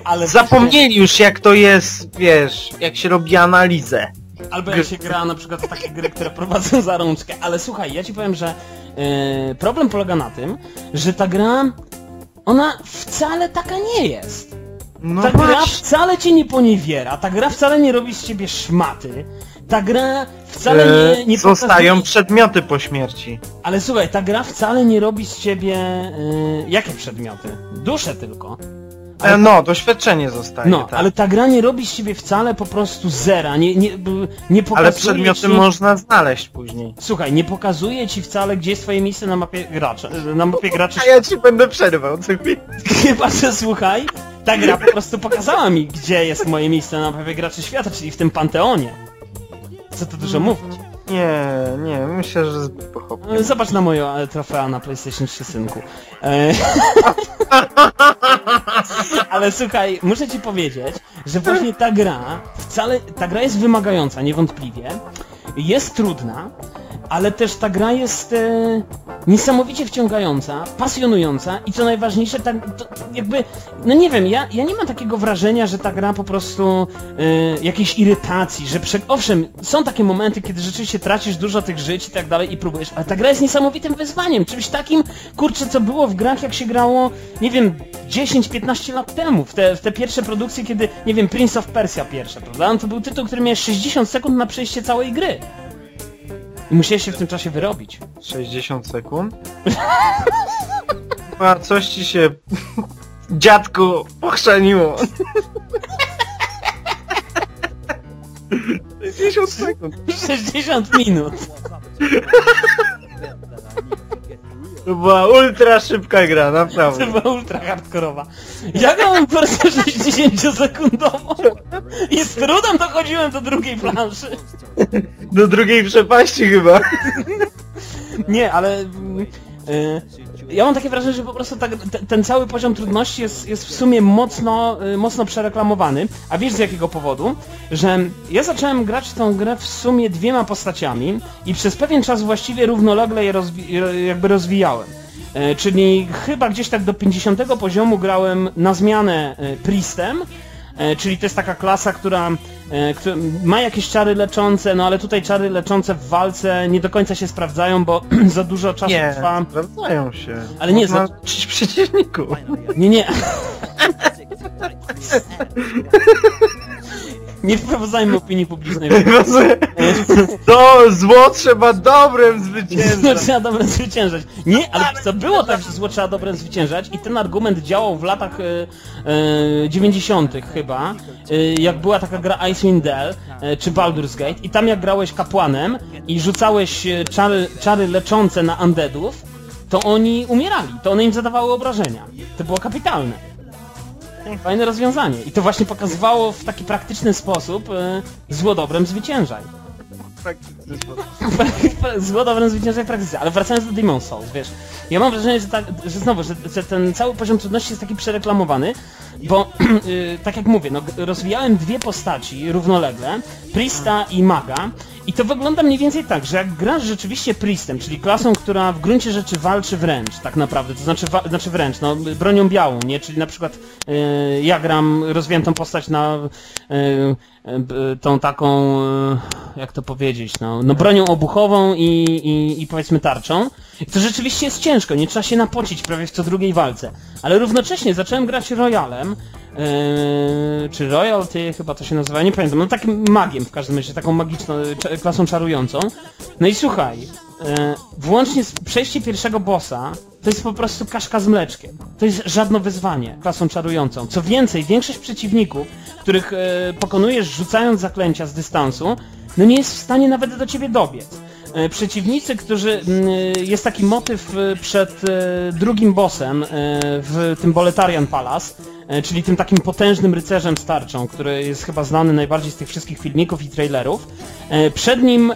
ale Zapomnieli już jak to jest, wiesz, jak się robi analizę. Albo jak się gra na przykład w takie gry, które prowadzą za rączkę. Ale słuchaj, ja ci powiem, że e, problem polega na tym, że ta gra, ona wcale taka nie jest. No Ta gra wcale cię nie poniewiera, ta gra wcale nie robi z ciebie szmaty. Ta gra wcale E, nie, nie Zostają pokazuje- przedmioty po śmierci. Ale słuchaj, ta gra wcale nie robi z ciebie... E, jakie przedmioty? Dusze tylko. Ale- E, no, doświadczenie zostaje, No, tak. ale ta gra nie robi z ciebie wcale po prostu zera, nie, nie, nie pokazuje Ale przedmioty ci... można znaleźć później. Słuchaj, nie pokazuje ci wcale, gdzie jest twoje miejsce na mapie gracza, na mapie graczy. A ja ci będę przerwał co chwilę. Chyba, że słuchaj, ta gra po prostu pokazała mi, gdzie jest moje miejsce na mapie graczy świata, czyli w tym Panteonie. Co tu dużo mówić. Nie, nie, myślę, że zbyt pochopnie. Zobacz na moje e, trofea na PlayStation 3 synku. E... Ale słuchaj, muszę ci powiedzieć, że właśnie ta gra wcale, ta gra jest wymagająca, niewątpliwie. Jest trudna, ale też ta gra jest e, niesamowicie wciągająca, pasjonująca i co najważniejsze, tak to jakby, no nie wiem, ja, ja nie mam takiego wrażenia, że ta gra po prostu e, jakiejś irytacji, że prze... owszem, są takie momenty, kiedy rzeczywiście tracisz dużo tych żyć i tak dalej i próbujesz, ale ta gra jest niesamowitym wyzwaniem, czymś takim, kurczę, co było w grach, jak się grało, nie wiem, 10-15 lat temu, w te, w te pierwsze produkcje, kiedy, nie wiem, Prince of Persia pierwsze, prawda? No to był tytuł, który miał 60 sekund na przejście całej gry. I musiałeś się w tym czasie wyrobić. 60 sekund? A coś ci się... Dziadku, pochrzaniło. 60 sekund. 60 minut. To była ultra szybka gra, To naprawdę. była ultra hardkorowa. Ja grałem wersję 60 sekundową i z trudem dochodziłem do drugiej planszy. Do drugiej przepaści chyba. Nie, ale... mm, y, ja mam takie wrażenie, że po prostu tak, te- ten cały poziom trudności jest, jest w sumie mocno, y, mocno przereklamowany. A wiesz z jakiego powodu? Że ja zacząłem grać w tą grę w sumie dwiema postaciami i przez pewien czas właściwie równolegle je rozwi- jakby rozwijałem. E, Czyli chyba gdzieś tak do 50 poziomu grałem na zmianę e, Priestem, czyli to jest taka klasa, która, e, która ma jakieś czary leczące, no ale tutaj czary leczące w walce nie do końca się sprawdzają, bo za dużo czasu Nie, trwa. sprawdzają się. Ale nie, Można za- leczyć przeciwników. Nie, nie. Nie wprowadzajmy opinii publicznej. To zło trzeba dobrem Zło zwyciężać. trzeba dobrem zwyciężać. Nie, ale co, było tak, że zło trzeba dobrem zwyciężać i ten argument działał w latach e, e, 90 chyba, e, jak była taka gra Icewind Dale e, czy Baldur's Gate i tam jak grałeś kapłanem i rzucałeś e, czary, czary leczące na undeadów, to oni umierali, to one im zadawały obrażenia. To było kapitalne. Fajne rozwiązanie. I to właśnie pokazywało w taki praktyczny sposób e, zło dobrem zwyciężaj. Praktyczny sposób. Zło dobrem zwyciężaj w praktyce, ale wracając do Demon Souls, wiesz, ja mam wrażenie, że, tak, że znowu, że, że ten cały poziom trudności jest taki przereklamowany, bo y, tak jak mówię, no, rozwijałem dwie postaci równolegle, Priesta i Maga i to wygląda mniej więcej tak, że jak grasz rzeczywiście Priestem, czyli klasą, która w gruncie rzeczy walczy wręcz, tak naprawdę, to znaczy, znaczy wręcz, no bronią białą, nie, czyli na przykład y, ja gram rozwiętą postać na y, y, b- tą taką, y, jak to powiedzieć, no, no bronią obuchową i, i, i powiedzmy tarczą. I to rzeczywiście jest ciężko, nie trzeba się napocić prawie w co drugiej walce. Ale równocześnie zacząłem grać Royalem, yy, czy Royalty chyba to się nazywa, nie pamiętam, no takim magiem w każdym razie, taką magiczną, cza- klasą czarującą. No i słuchaj, yy, włącznie z przejście pierwszego bossa, to jest po prostu kaszka z mleczkiem. To jest żadne wyzwanie klasą czarującą. Co więcej, większość przeciwników, których e, pokonujesz rzucając zaklęcia z dystansu, no nie jest w stanie nawet do ciebie dobiec. E, Przeciwnicy, którzy... mm, Jest taki motyw e, przed e, drugim bossem e, w tym Boletarian Palace, e, czyli tym takim potężnym rycerzem starczą, który jest chyba znany najbardziej z tych wszystkich filmików i trailerów. E, Przed nim e,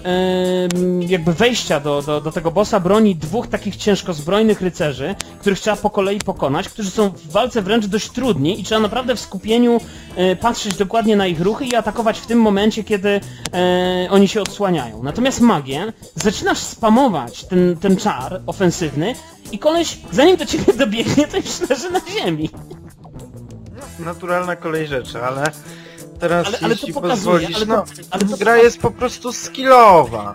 jakby wejścia do, do, do tego bossa broni dwóch takich ciężkozbrojnych rycerzy, których trzeba po kolei pokonać, którzy są w walce wręcz dość trudni i trzeba naprawdę w skupieniu e, patrzeć dokładnie na ich ruchy i atakować w tym momencie, kiedy e, oni się odsłaniają. Natomiast magię zaczynasz spamować ten, ten czar ofensywny i koleś zanim do ciebie dobiegnie, to już leży na ziemi. Naturalna kolej rzeczy, ale teraz Ale- ale to jeśli pokazuje, pozwolisz, ale to- no, ale to gra jest po prostu skillowa.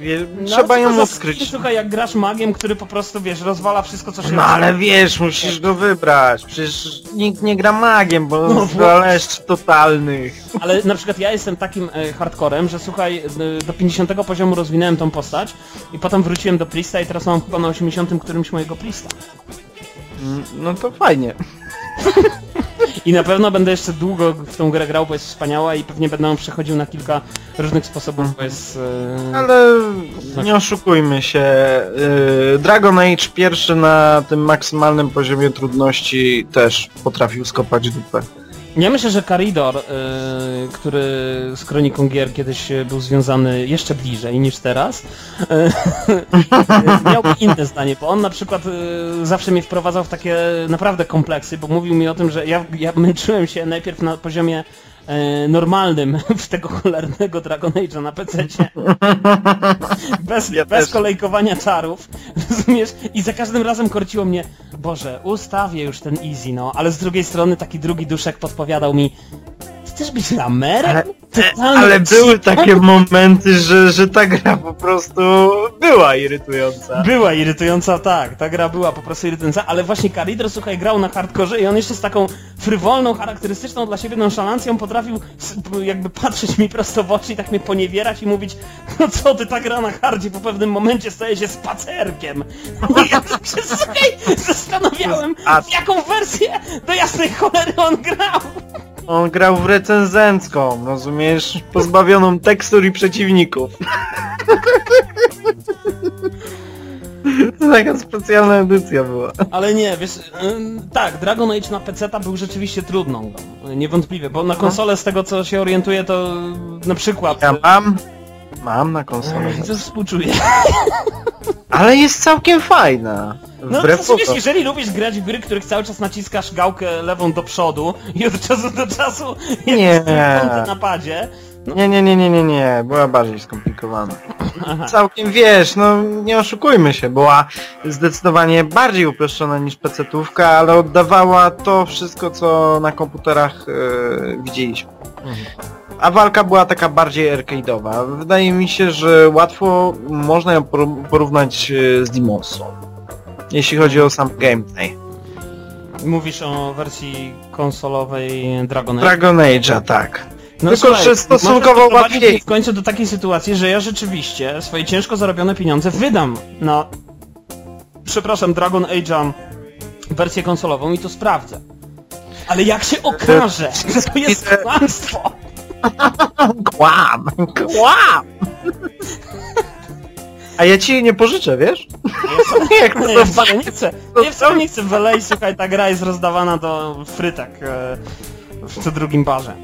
Wie, No, trzeba to ją odkryć. Słuchaj, jak grasz magiem, który po prostu, wiesz, rozwala wszystko, co się... No ale wiesz, musisz go wybrać. Przecież nikt nie gra magiem, bo No no, zaleszcz totalnych. Ale na przykład ja jestem takim e, hardcorem, że słuchaj, do 50 poziomu rozwinąłem tą postać i potem wróciłem do Priesta i teraz mam chyba na 80 którymś mojego Priesta. Mm, No to fajnie. I na pewno będę jeszcze długo w tą grę grał, bo jest wspaniała i pewnie będę ją przechodził na kilka różnych sposobów, bo jest... E... Ale nie oszukujmy się. y, Dragon Age pierwszy na tym maksymalnym poziomie trudności też potrafił skopać dupę. Ja myślę, że Karidor, y, który z Kroniką Gier kiedyś y, był związany jeszcze bliżej niż teraz, y, miałby inne zdanie, bo on na przykład y, zawsze mnie wprowadzał w takie naprawdę kompleksy, bo mówił mi o tym, że ja, ja męczyłem się najpierw na poziomie normalnym w tego cholernego Dragon Age'a na PC. Bez, Ja bez też. kolejkowania czarów, rozumiesz? I za każdym razem korciło mnie, Boże, ustawię już ten easy, no, ale z drugiej strony taki drugi duszek podpowiadał mi, chcesz być lamerem? Ale- Totalny Ale były takie momenty, że, że ta gra po prostu była irytująca. Była irytująca, tak, ta gra była po prostu irytująca, ale właśnie Karidro, słuchaj, grał na hardkorze i on jeszcze z taką frywolną, charakterystyczną dla siebie nonszalancją potrafił jakby patrzeć mi prosto w oczy i tak mnie poniewierać i mówić, no co ty, ta gra na hardzie po pewnym momencie staje się spacerkiem. I ja tak się, słuchaj, zastanawiałem, w jaką wersję do jasnej cholery on grał. On grał w recenzencką, rozumiesz? Pozbawioną tekstur i przeciwników. To taka specjalna edycja była. Ale nie, wiesz, ym, tak, Dragon Age na PC był rzeczywiście trudną grą, niewątpliwie, bo na konsolę z tego co się orientuję to na przykład... Ja mam, mam na konsolę. Co współczuję. Ale jest całkiem fajna. No Wbrew to wiesz, pozorom. jeżeli lubisz grać w gry, w których cały czas naciskasz gałkę lewą do przodu i od czasu do czasu Nie. na padzie, Nie, nie, nie, nie, nie, nie, była bardziej skomplikowana. Aha. Całkiem wiesz, no nie oszukujmy się, była zdecydowanie bardziej uproszczona niż PC-tówka, ale oddawała to wszystko, co na komputerach e, widzieliśmy. A walka była taka bardziej arcade'owa. Wydaje mi się, że łatwo można ją porównać e, z Demon's Soul. Jeśli chodzi o sam gameplay. Mówisz o wersji konsolowej Dragon Age? Dragon Age'a, tak. No, Tylko, słuchaj, że stosunkowo łatwiej. w końcu do takiej sytuacji, że ja rzeczywiście swoje ciężko zarobione pieniądze wydam na... Przepraszam, Dragon Age'a wersję konsolową i to sprawdzę. Ale jak się okaże, że to jest kłamstwo, Kłam! Kłam! A ja ci jej nie pożyczę, wiesz? Jak nie, to ja wcale nie chcę, ja wcale nie chcę wylej, słuchaj, ta gra jest rozdawana do frytek e, w co drugim barze.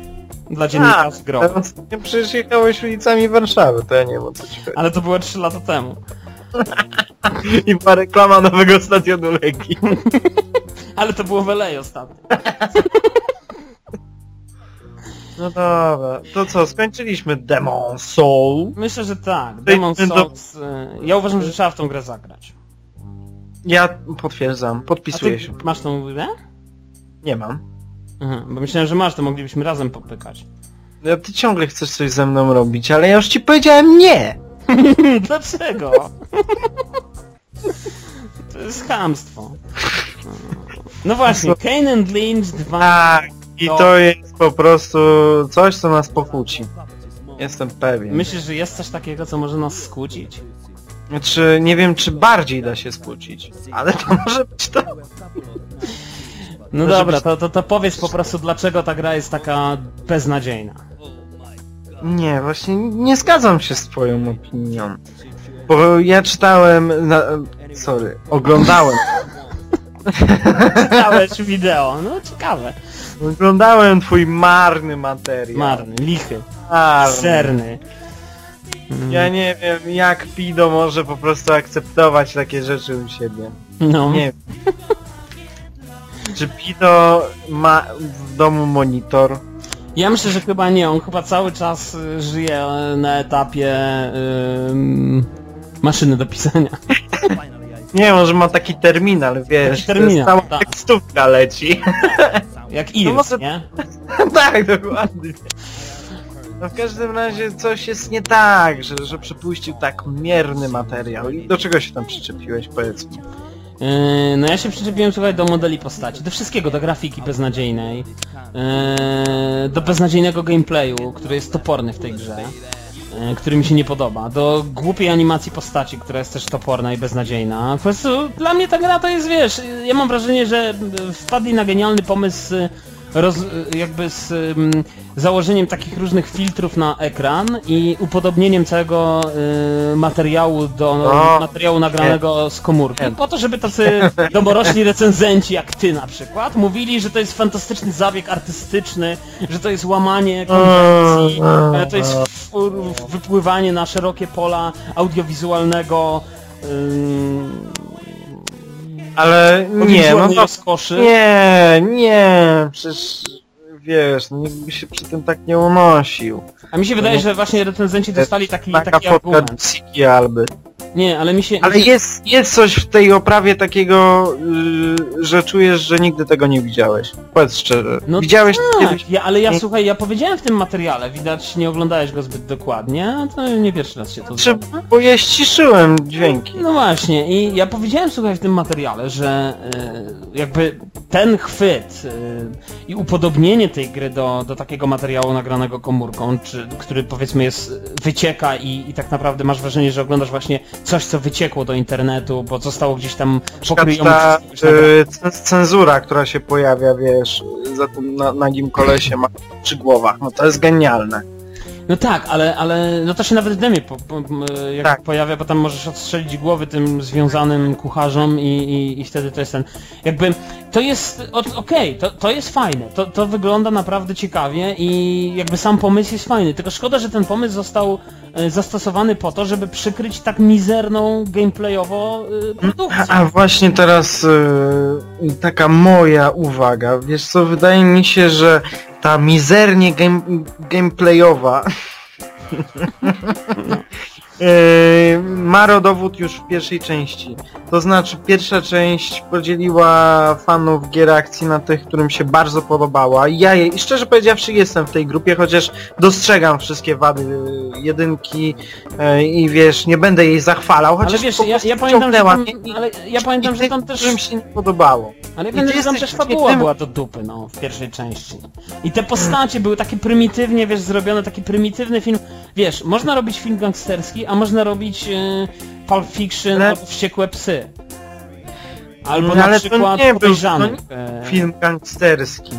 Dla dziennikarzy teraz nie przecież jechałeś ulicami Warszawy, to ja nie wiem o co ci chodzi. Ale to było 3 lata temu. I była reklama nowego stadionu Legii. Ale to było Welej ostatnio. No dobra, to co, skończyliśmy Demon Soul. Myślę, że tak. Demon Souls. e, Ja uważam, że trzeba w tą grę zagrać. Ja potwierdzam, A podpisuję ty się. masz tą grę? Nie mam. Aha, bo myślałem, że masz, to moglibyśmy razem popykać. Ja, ty ciągle chcesz coś ze mną robić, ale ja już ci powiedziałem nie! Dlaczego? to jest chamstwo. No właśnie, Kane and Lynch 2. Tak, i No. to jest po prostu coś, co nas pokłóci. Jestem pewien. Myślisz, że jest coś takiego, co może nas skłócić? Znaczy, nie wiem, czy bardziej da się skłócić, ale to może być to. No Może dobra, być- to, to, to powiedz po prostu, dlaczego ta gra jest taka beznadziejna. Nie, właśnie nie zgadzam się z twoją opinią. Bo ja czytałem, na, sorry, oglądałem, Czytałeś wideo, no ciekawe. Oglądałem twój marny materiał. Marny, lichy, Marny. serny. Ja nie wiem, jak Pido może po prostu akceptować takie rzeczy u siebie. No, Nie wiem. Czy Pido ma w domu monitor? ja myślę, że chyba nie, on chyba cały czas y, żyje y, na etapie ym, maszyny do pisania. Nie, może ma taki terminal, wiesz, Taki terminal, cała tak. tekstówka leci. Jak Iris, może- nie? tak, dokładnie. No w każdym razie coś jest nie tak, że, że przepuścił tak mierny materiał. I do czego się tam przyczepiłeś, powiedz mi? Yy, no ja się przyczepiłem słuchaj do modeli postaci, do wszystkiego, do grafiki beznadziejnej, yy, do beznadziejnego gameplayu, który jest toporny w tej grze, który mi się nie podoba, do głupiej animacji postaci, która jest też toporna i beznadziejna. Po prostu dla mnie ta gra to jest, wiesz, ja mam wrażenie, że wpadli na genialny pomysł yy, roz, yy, jakby z założeniem takich różnych filtrów na ekran i upodobnieniem całego yy, materiału do O, materiału nagranego z komórki. Po to, żeby tacy domorośli recenzenci jak ty na przykład mówili, że to jest fantastyczny zabieg artystyczny, że to jest łamanie konwencji, e, to jest w, w, wypływanie na szerokie pola audiowizualnego ym, Ale nie, no audiowizualnej to... rozkoszy. Nie, nie, przecież... Wiesz, no nikt by się przy tym tak nie unosił. A mi się wydaje, że właśnie recenzenci dostali taki, Taka taki fotka argument. Siki Alby. Nie, ale mi się... Ale jest, jest coś w tej oprawie takiego, yy, że czujesz, że nigdy tego nie widziałeś. Powiedz szczerze. No Widziałeś to kiedyś? tak, ja, ale ja słuchaj, ja powiedziałem w tym materiale, widać nie oglądałeś go zbyt dokładnie, a to nie pierwszy raz się to Czy, zdarza. bo ja ściszyłem dźwięki. No właśnie, i ja powiedziałem słuchaj w tym materiale, że e, jakby ten chwyt e, i upodobnienie tej gry do, do takiego materiału nagranego komórką, czy, który powiedzmy jest, wycieka i, i tak naprawdę masz wrażenie, że oglądasz właśnie coś, co wyciekło do internetu, bo zostało gdzieś tam pokryjomu ta cen- cenzura, która się pojawia, wiesz, za tym na, nagim kolesie ma przy głowach. No to jest genialne. No tak, ale, ale no to się nawet w demie po, po, jak Tak. pojawia, bo tam możesz odstrzelić głowy tym związanym kucharzom i, i, i wtedy to jest ten... Jakby to jest... Okej, to, to jest fajne, to, to wygląda naprawdę ciekawie i jakby sam pomysł jest fajny, tylko szkoda, że ten pomysł został e, zastosowany po to, żeby przykryć tak mizerną gameplayowo e, produkcję. A właśnie teraz yy, taka moja uwaga. Wiesz co, wydaje mi się, że ta mizernie game, gameplayowa. Yy, ma rodowód już w pierwszej części. To znaczy pierwsza część podzieliła fanów gier akcji na tych, którym się bardzo podobała. Ja jej, szczerze powiedziawszy jestem w tej grupie, chociaż dostrzegam wszystkie wady yy, jedynki yy, i wiesz, nie będę jej zachwalał, chociaż Ale wiesz, po ja, ja pamiętam, że tam, ale ja pamiętam, że tam też... którym się nie podobało. Ale ty że tam też fabuła tym- była do dupy, no, w pierwszej części. I te postacie były takie prymitywnie, wiesz, zrobione, taki prymitywny film. Wiesz, można robić film gangsterski, a można robić e, Pulp Fiction Ale- albo Wściekłe Psy. Albo No, na ale to przykład nie był- to e, Film gangsterski.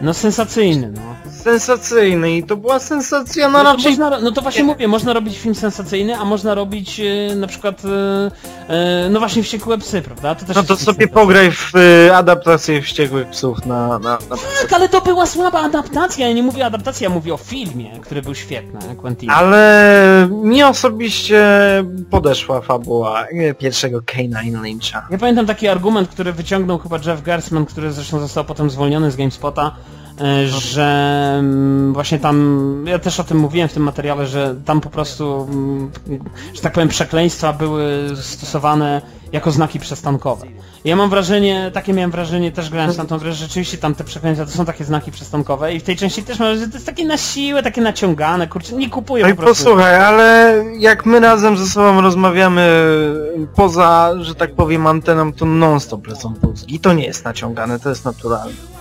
No sensacyjny, no. Sensacyjny i to była sensacja, no No raczej... można, no to właśnie mówię, można robić film sensacyjny, a można robić e, na przykład, e, e, no właśnie Wściekłe Psy, prawda? To też No to sobie pograj w y, adaptację Wściekłych Psów na... na, na... Tak, ale to była słaba adaptacja, ja nie mówię o adaptacji, ja mówię o filmie, który był świetny, Quentin. Ale mi osobiście podeszła fabuła pierwszego K9 Lyncha. Ja pamiętam taki argument, który wyciągnął chyba Jeff Gersman, który zresztą został potem zwolniony z GameSpota, że mm, właśnie tam, ja też o tym mówiłem w tym materiale, że tam po prostu, mm, że tak powiem, przekleństwa były stosowane jako znaki przestankowe. Ja mam wrażenie, takie miałem wrażenie też grając na tą grę, że rzeczywiście tam te przekleństwa to są takie znaki przestankowe i w tej części też mam wrażenie, że to jest takie na siłę, takie naciągane, kurczę, nie kupuję No po prostu. posłuchaj, ale jak my razem ze sobą rozmawiamy poza, że tak powiem, anteną, to non-stop lecą pulski. I to nie jest naciągane, to jest naturalne.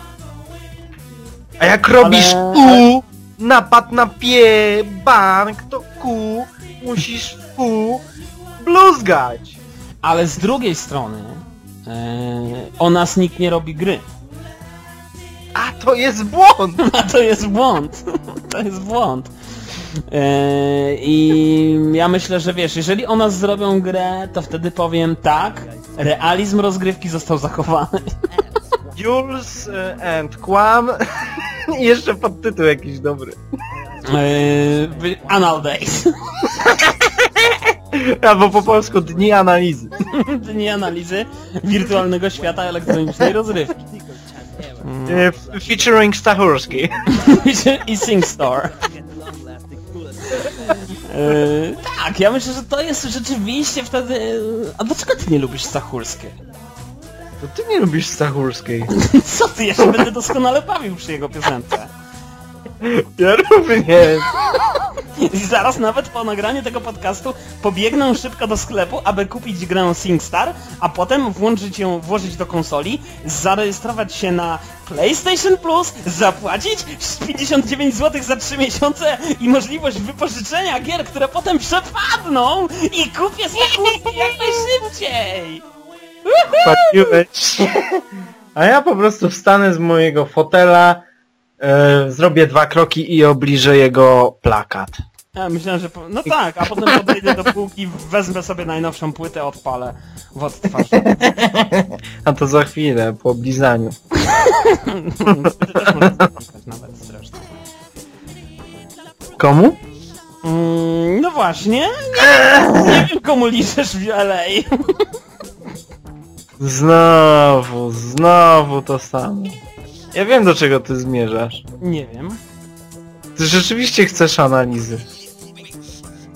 A jak robisz Ale- U, napad na pie, bank, to Q, musisz Q bluzgać. Ale z drugiej strony, e, o nas nikt nie robi gry. A to jest błąd! A to jest błąd. To jest błąd. E, I ja myślę, że wiesz, jeżeli o nas zrobią grę, to wtedy powiem tak, realizm rozgrywki został zachowany. Jules e, and Quam i jeszcze podtytuł jakiś dobry. E, Anal Days. Albo po polsku Dni Analizy. Dni analizy wirtualnego świata elektronicznej rozrywki. E, Featuring Stachurski. I SingStar. E, tak, ja myślę, że to jest rzeczywiście wtedy... A dlaczego ty nie lubisz Stachurskiej? To ty nie lubisz Stachurskiej. Co ty, ja się będę doskonale bawił przy jego piosence. Ja również. I zaraz nawet po nagraniu tego podcastu pobiegnę szybko do sklepu, aby kupić grę SingStar, a potem włączyć ją, włożyć do konsoli, zarejestrować się na PlayStation Plus, zapłacić 59 zł za 3 miesiące i możliwość wypożyczenia gier, które potem przepadną i kupię Stachurski jak najszybciej! Patrzyłeś. A ja po prostu wstanę z mojego fotela, e, zrobię dwa kroki i obliżę jego plakat. Ja myślałem, że... Po... No tak, a potem podejdę do półki, wezmę sobie najnowszą płytę, odpalę w odtwarz. A to za chwilę, po oblizaniu. Też zapisać nawet zresztą. Komu? Mm, no właśnie, nie, nie wiem komu liczesz w LA. Znowu, znowu to samo. Ja wiem do czego ty zmierzasz. Nie wiem. Ty rzeczywiście chcesz analizy.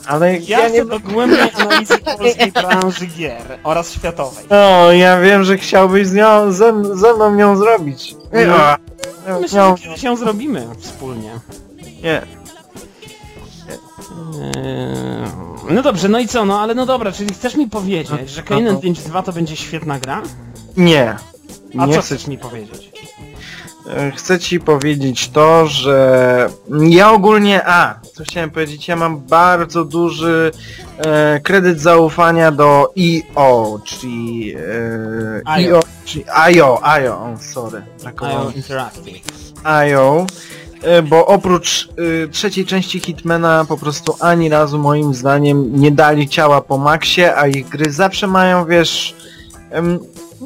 Ale Ja, ja, nie... chcę dogłębnej analizy polskiej branży gier oraz światowej. No, ja wiem, że chciałbyś z nią, ze, ze mną nią zrobić. No. Ja. Myślę, że Nią- kiedyś ją zrobimy wspólnie. Nie. Eee, No dobrze, no i co, no ale no dobra, czyli chcesz mi powiedzieć, że Kane no. 5.2 to będzie świetna gra? Nie. A nie co chcę chcesz mi powiedzieć? E, Chcę ci powiedzieć to, że ja ogólnie, a, co chciałem powiedzieć, ja mam bardzo duży e, kredyt zaufania do EO, czyli e, IO. Czyli IO, IO, o, sorry, brakowało IO. Interactive. IO, bo oprócz e, trzeciej części Hitmana po prostu ani razu moim zdaniem nie dali ciała po maksie, a ich gry zawsze mają, wiesz,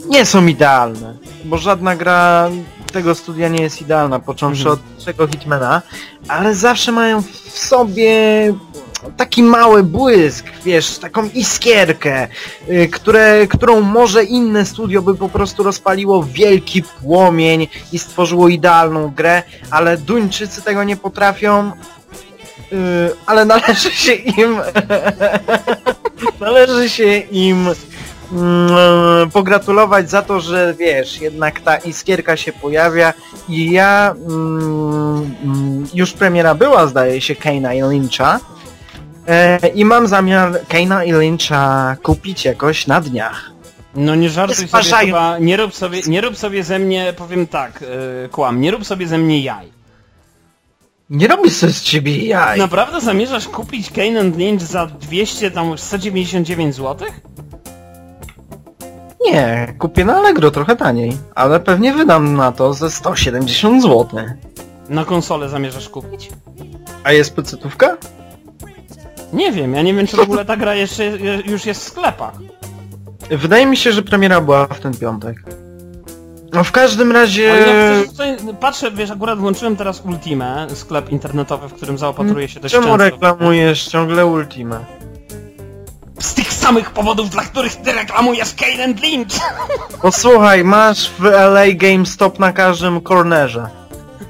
nie są idealne, bo żadna gra tego studia nie jest idealna, począwszy Mhm. od trzeciego Hitmana, ale zawsze mają w sobie taki mały błysk, wiesz, taką iskierkę, y, które, którą może inne studio by po prostu rozpaliło wielki płomień i stworzyło idealną grę, ale Duńczycy tego nie potrafią, y, ale należy się im należy się im mm, pogratulować za to, że wiesz, jednak ta iskierka się pojawia i ja mm, mm, już premiera była zdaje się Keina i Lyncha i mam zamiar Keina i Lyncha kupić jakoś na dniach. No nie żartuj sobie chyba, nie rób sobie, nie rób sobie ze mnie, powiem tak, yy, kłam, nie rób sobie ze mnie jaj. Nie robię sobie z ciebie jaj. Naprawdę zamierzasz kupić Kane and Lynch za 200, tam 199 zł? Nie, kupię na Allegro trochę taniej, ale pewnie wydam na to ze 170 zł. Na konsolę zamierzasz kupić? A jest pecetówka? Nie wiem, ja nie wiem czy w ogóle ta gra jeszcze je- już jest w sklepach. Wydaje mi się, że premiera była w ten piątek. No w każdym razie... Ale jak chcesz patrzę, wiesz, akurat włączyłem teraz Ultimę, sklep internetowy, w którym zaopatruję się dość Czemu często. reklamujesz ciągle Ultimę? Z tych samych powodów, dla których ty reklamujesz Kane and Lynch! Posłuchaj, masz w LA GameStop na każdym kornerze.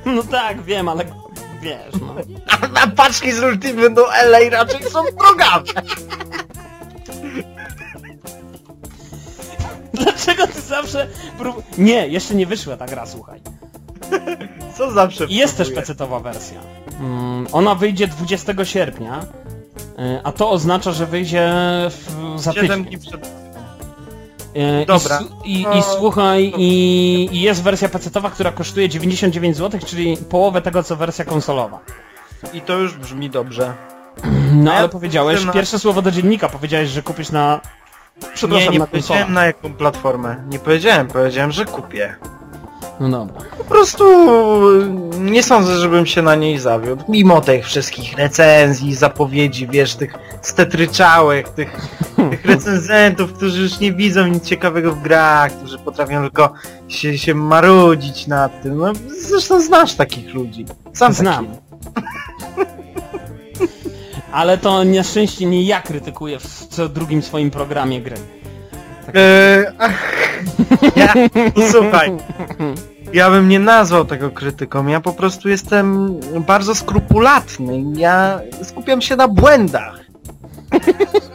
No tak, wiem, ale wiesz, no. A, paczki z Ultimy do LA raczej są drogawe. Dlaczego ty zawsze prób... Nie, jeszcze nie wyszła ta gra, słuchaj. Co zawsze I jest też próbuję? pecetowa wersja. Mm, ona wyjdzie 20 sierpnia, y, a to oznacza, że wyjdzie w, za 7 tydzień. dni przed... Y, Dobra. I, i, No, i słuchaj, i, i jest wersja pecetowa, która kosztuje 99 zł, czyli połowę tego co wersja konsolowa. I to już brzmi dobrze. No A ja ale powiedziałeś, na- pierwsze słowo do dziennika, powiedziałeś, że kupisz na... Nie, Przepraszam, nie na konsolę. powiedziałem na jaką platformę. Nie powiedziałem, powiedziałem, że kupię. No dobra. Po prostu nie sądzę, żebym się na niej zawiódł. Mimo tych wszystkich recenzji, zapowiedzi, wiesz, tych stetryczałych, tych, tych recenzentów, którzy już nie widzą nic ciekawego w grach, którzy potrafią tylko się, się marudzić nad tym. No, zresztą znasz takich ludzi. Sam Znam. taki. Ale to na szczęście nie ja krytykuję w co drugim swoim programie gry. Eee, ach, ja, słuchaj, ja bym nie nazwał tego krytyką, ja po prostu jestem bardzo skrupulatny, ja skupiam się na błędach.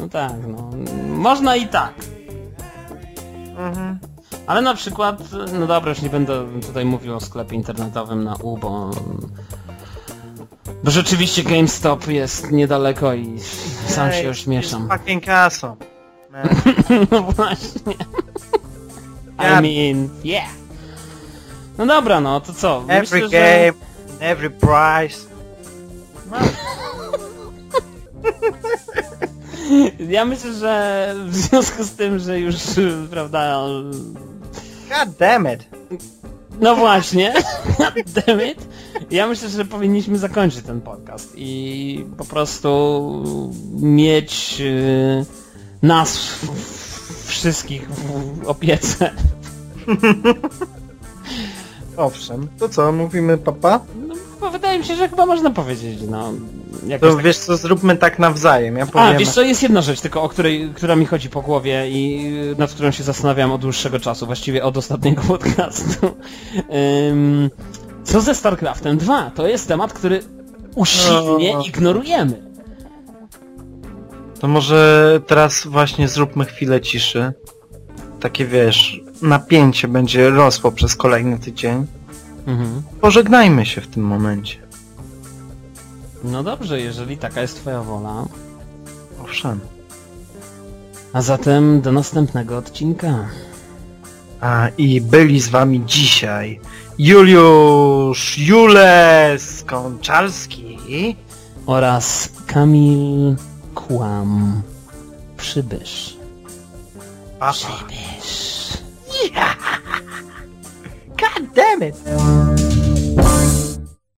No tak, no. Można i tak. Mhm. Ale na przykład, no dobra, już nie będę tutaj mówił o sklepie internetowym na U, bo... Bo rzeczywiście GameStop jest niedaleko i sam się Ej, ośmieszam. jest Fucking kaso. Man. No właśnie. I mean, yeah. No dobra, no to co? Every Myślę, że... game, every price. No, Ja myślę, że w związku z tym, że już, prawda... God damn it. No właśnie, damn it. Ja myślę, że powinniśmy zakończyć ten podcast i po prostu mieć y, nas wszystkich w opiece. Owszem, to co, mówimy papa? No, bo wydaje mi się, że chyba można powiedzieć, no... To tak... wiesz co, zróbmy tak nawzajem, ja powiem... A, wiesz co, jest jedna rzecz tylko, o której, która mi chodzi po głowie i y, nad którą się zastanawiam od dłuższego czasu, właściwie od ostatniego podcastu. Co ze StarCraftem 2? To jest temat, który usilnie No. ignorujemy. To może teraz właśnie zróbmy chwilę ciszy. Takie wiesz, napięcie będzie rosło przez kolejny tydzień. Mhm. Pożegnajmy się w tym momencie. No dobrze, jeżeli taka jest twoja wola. Owszem. A zatem do następnego odcinka. A i byli z wami dzisiaj Juliusz Jules Konczalski Oraz Kamil Kłam Przybysz. Papa. Przybysz. God damn it!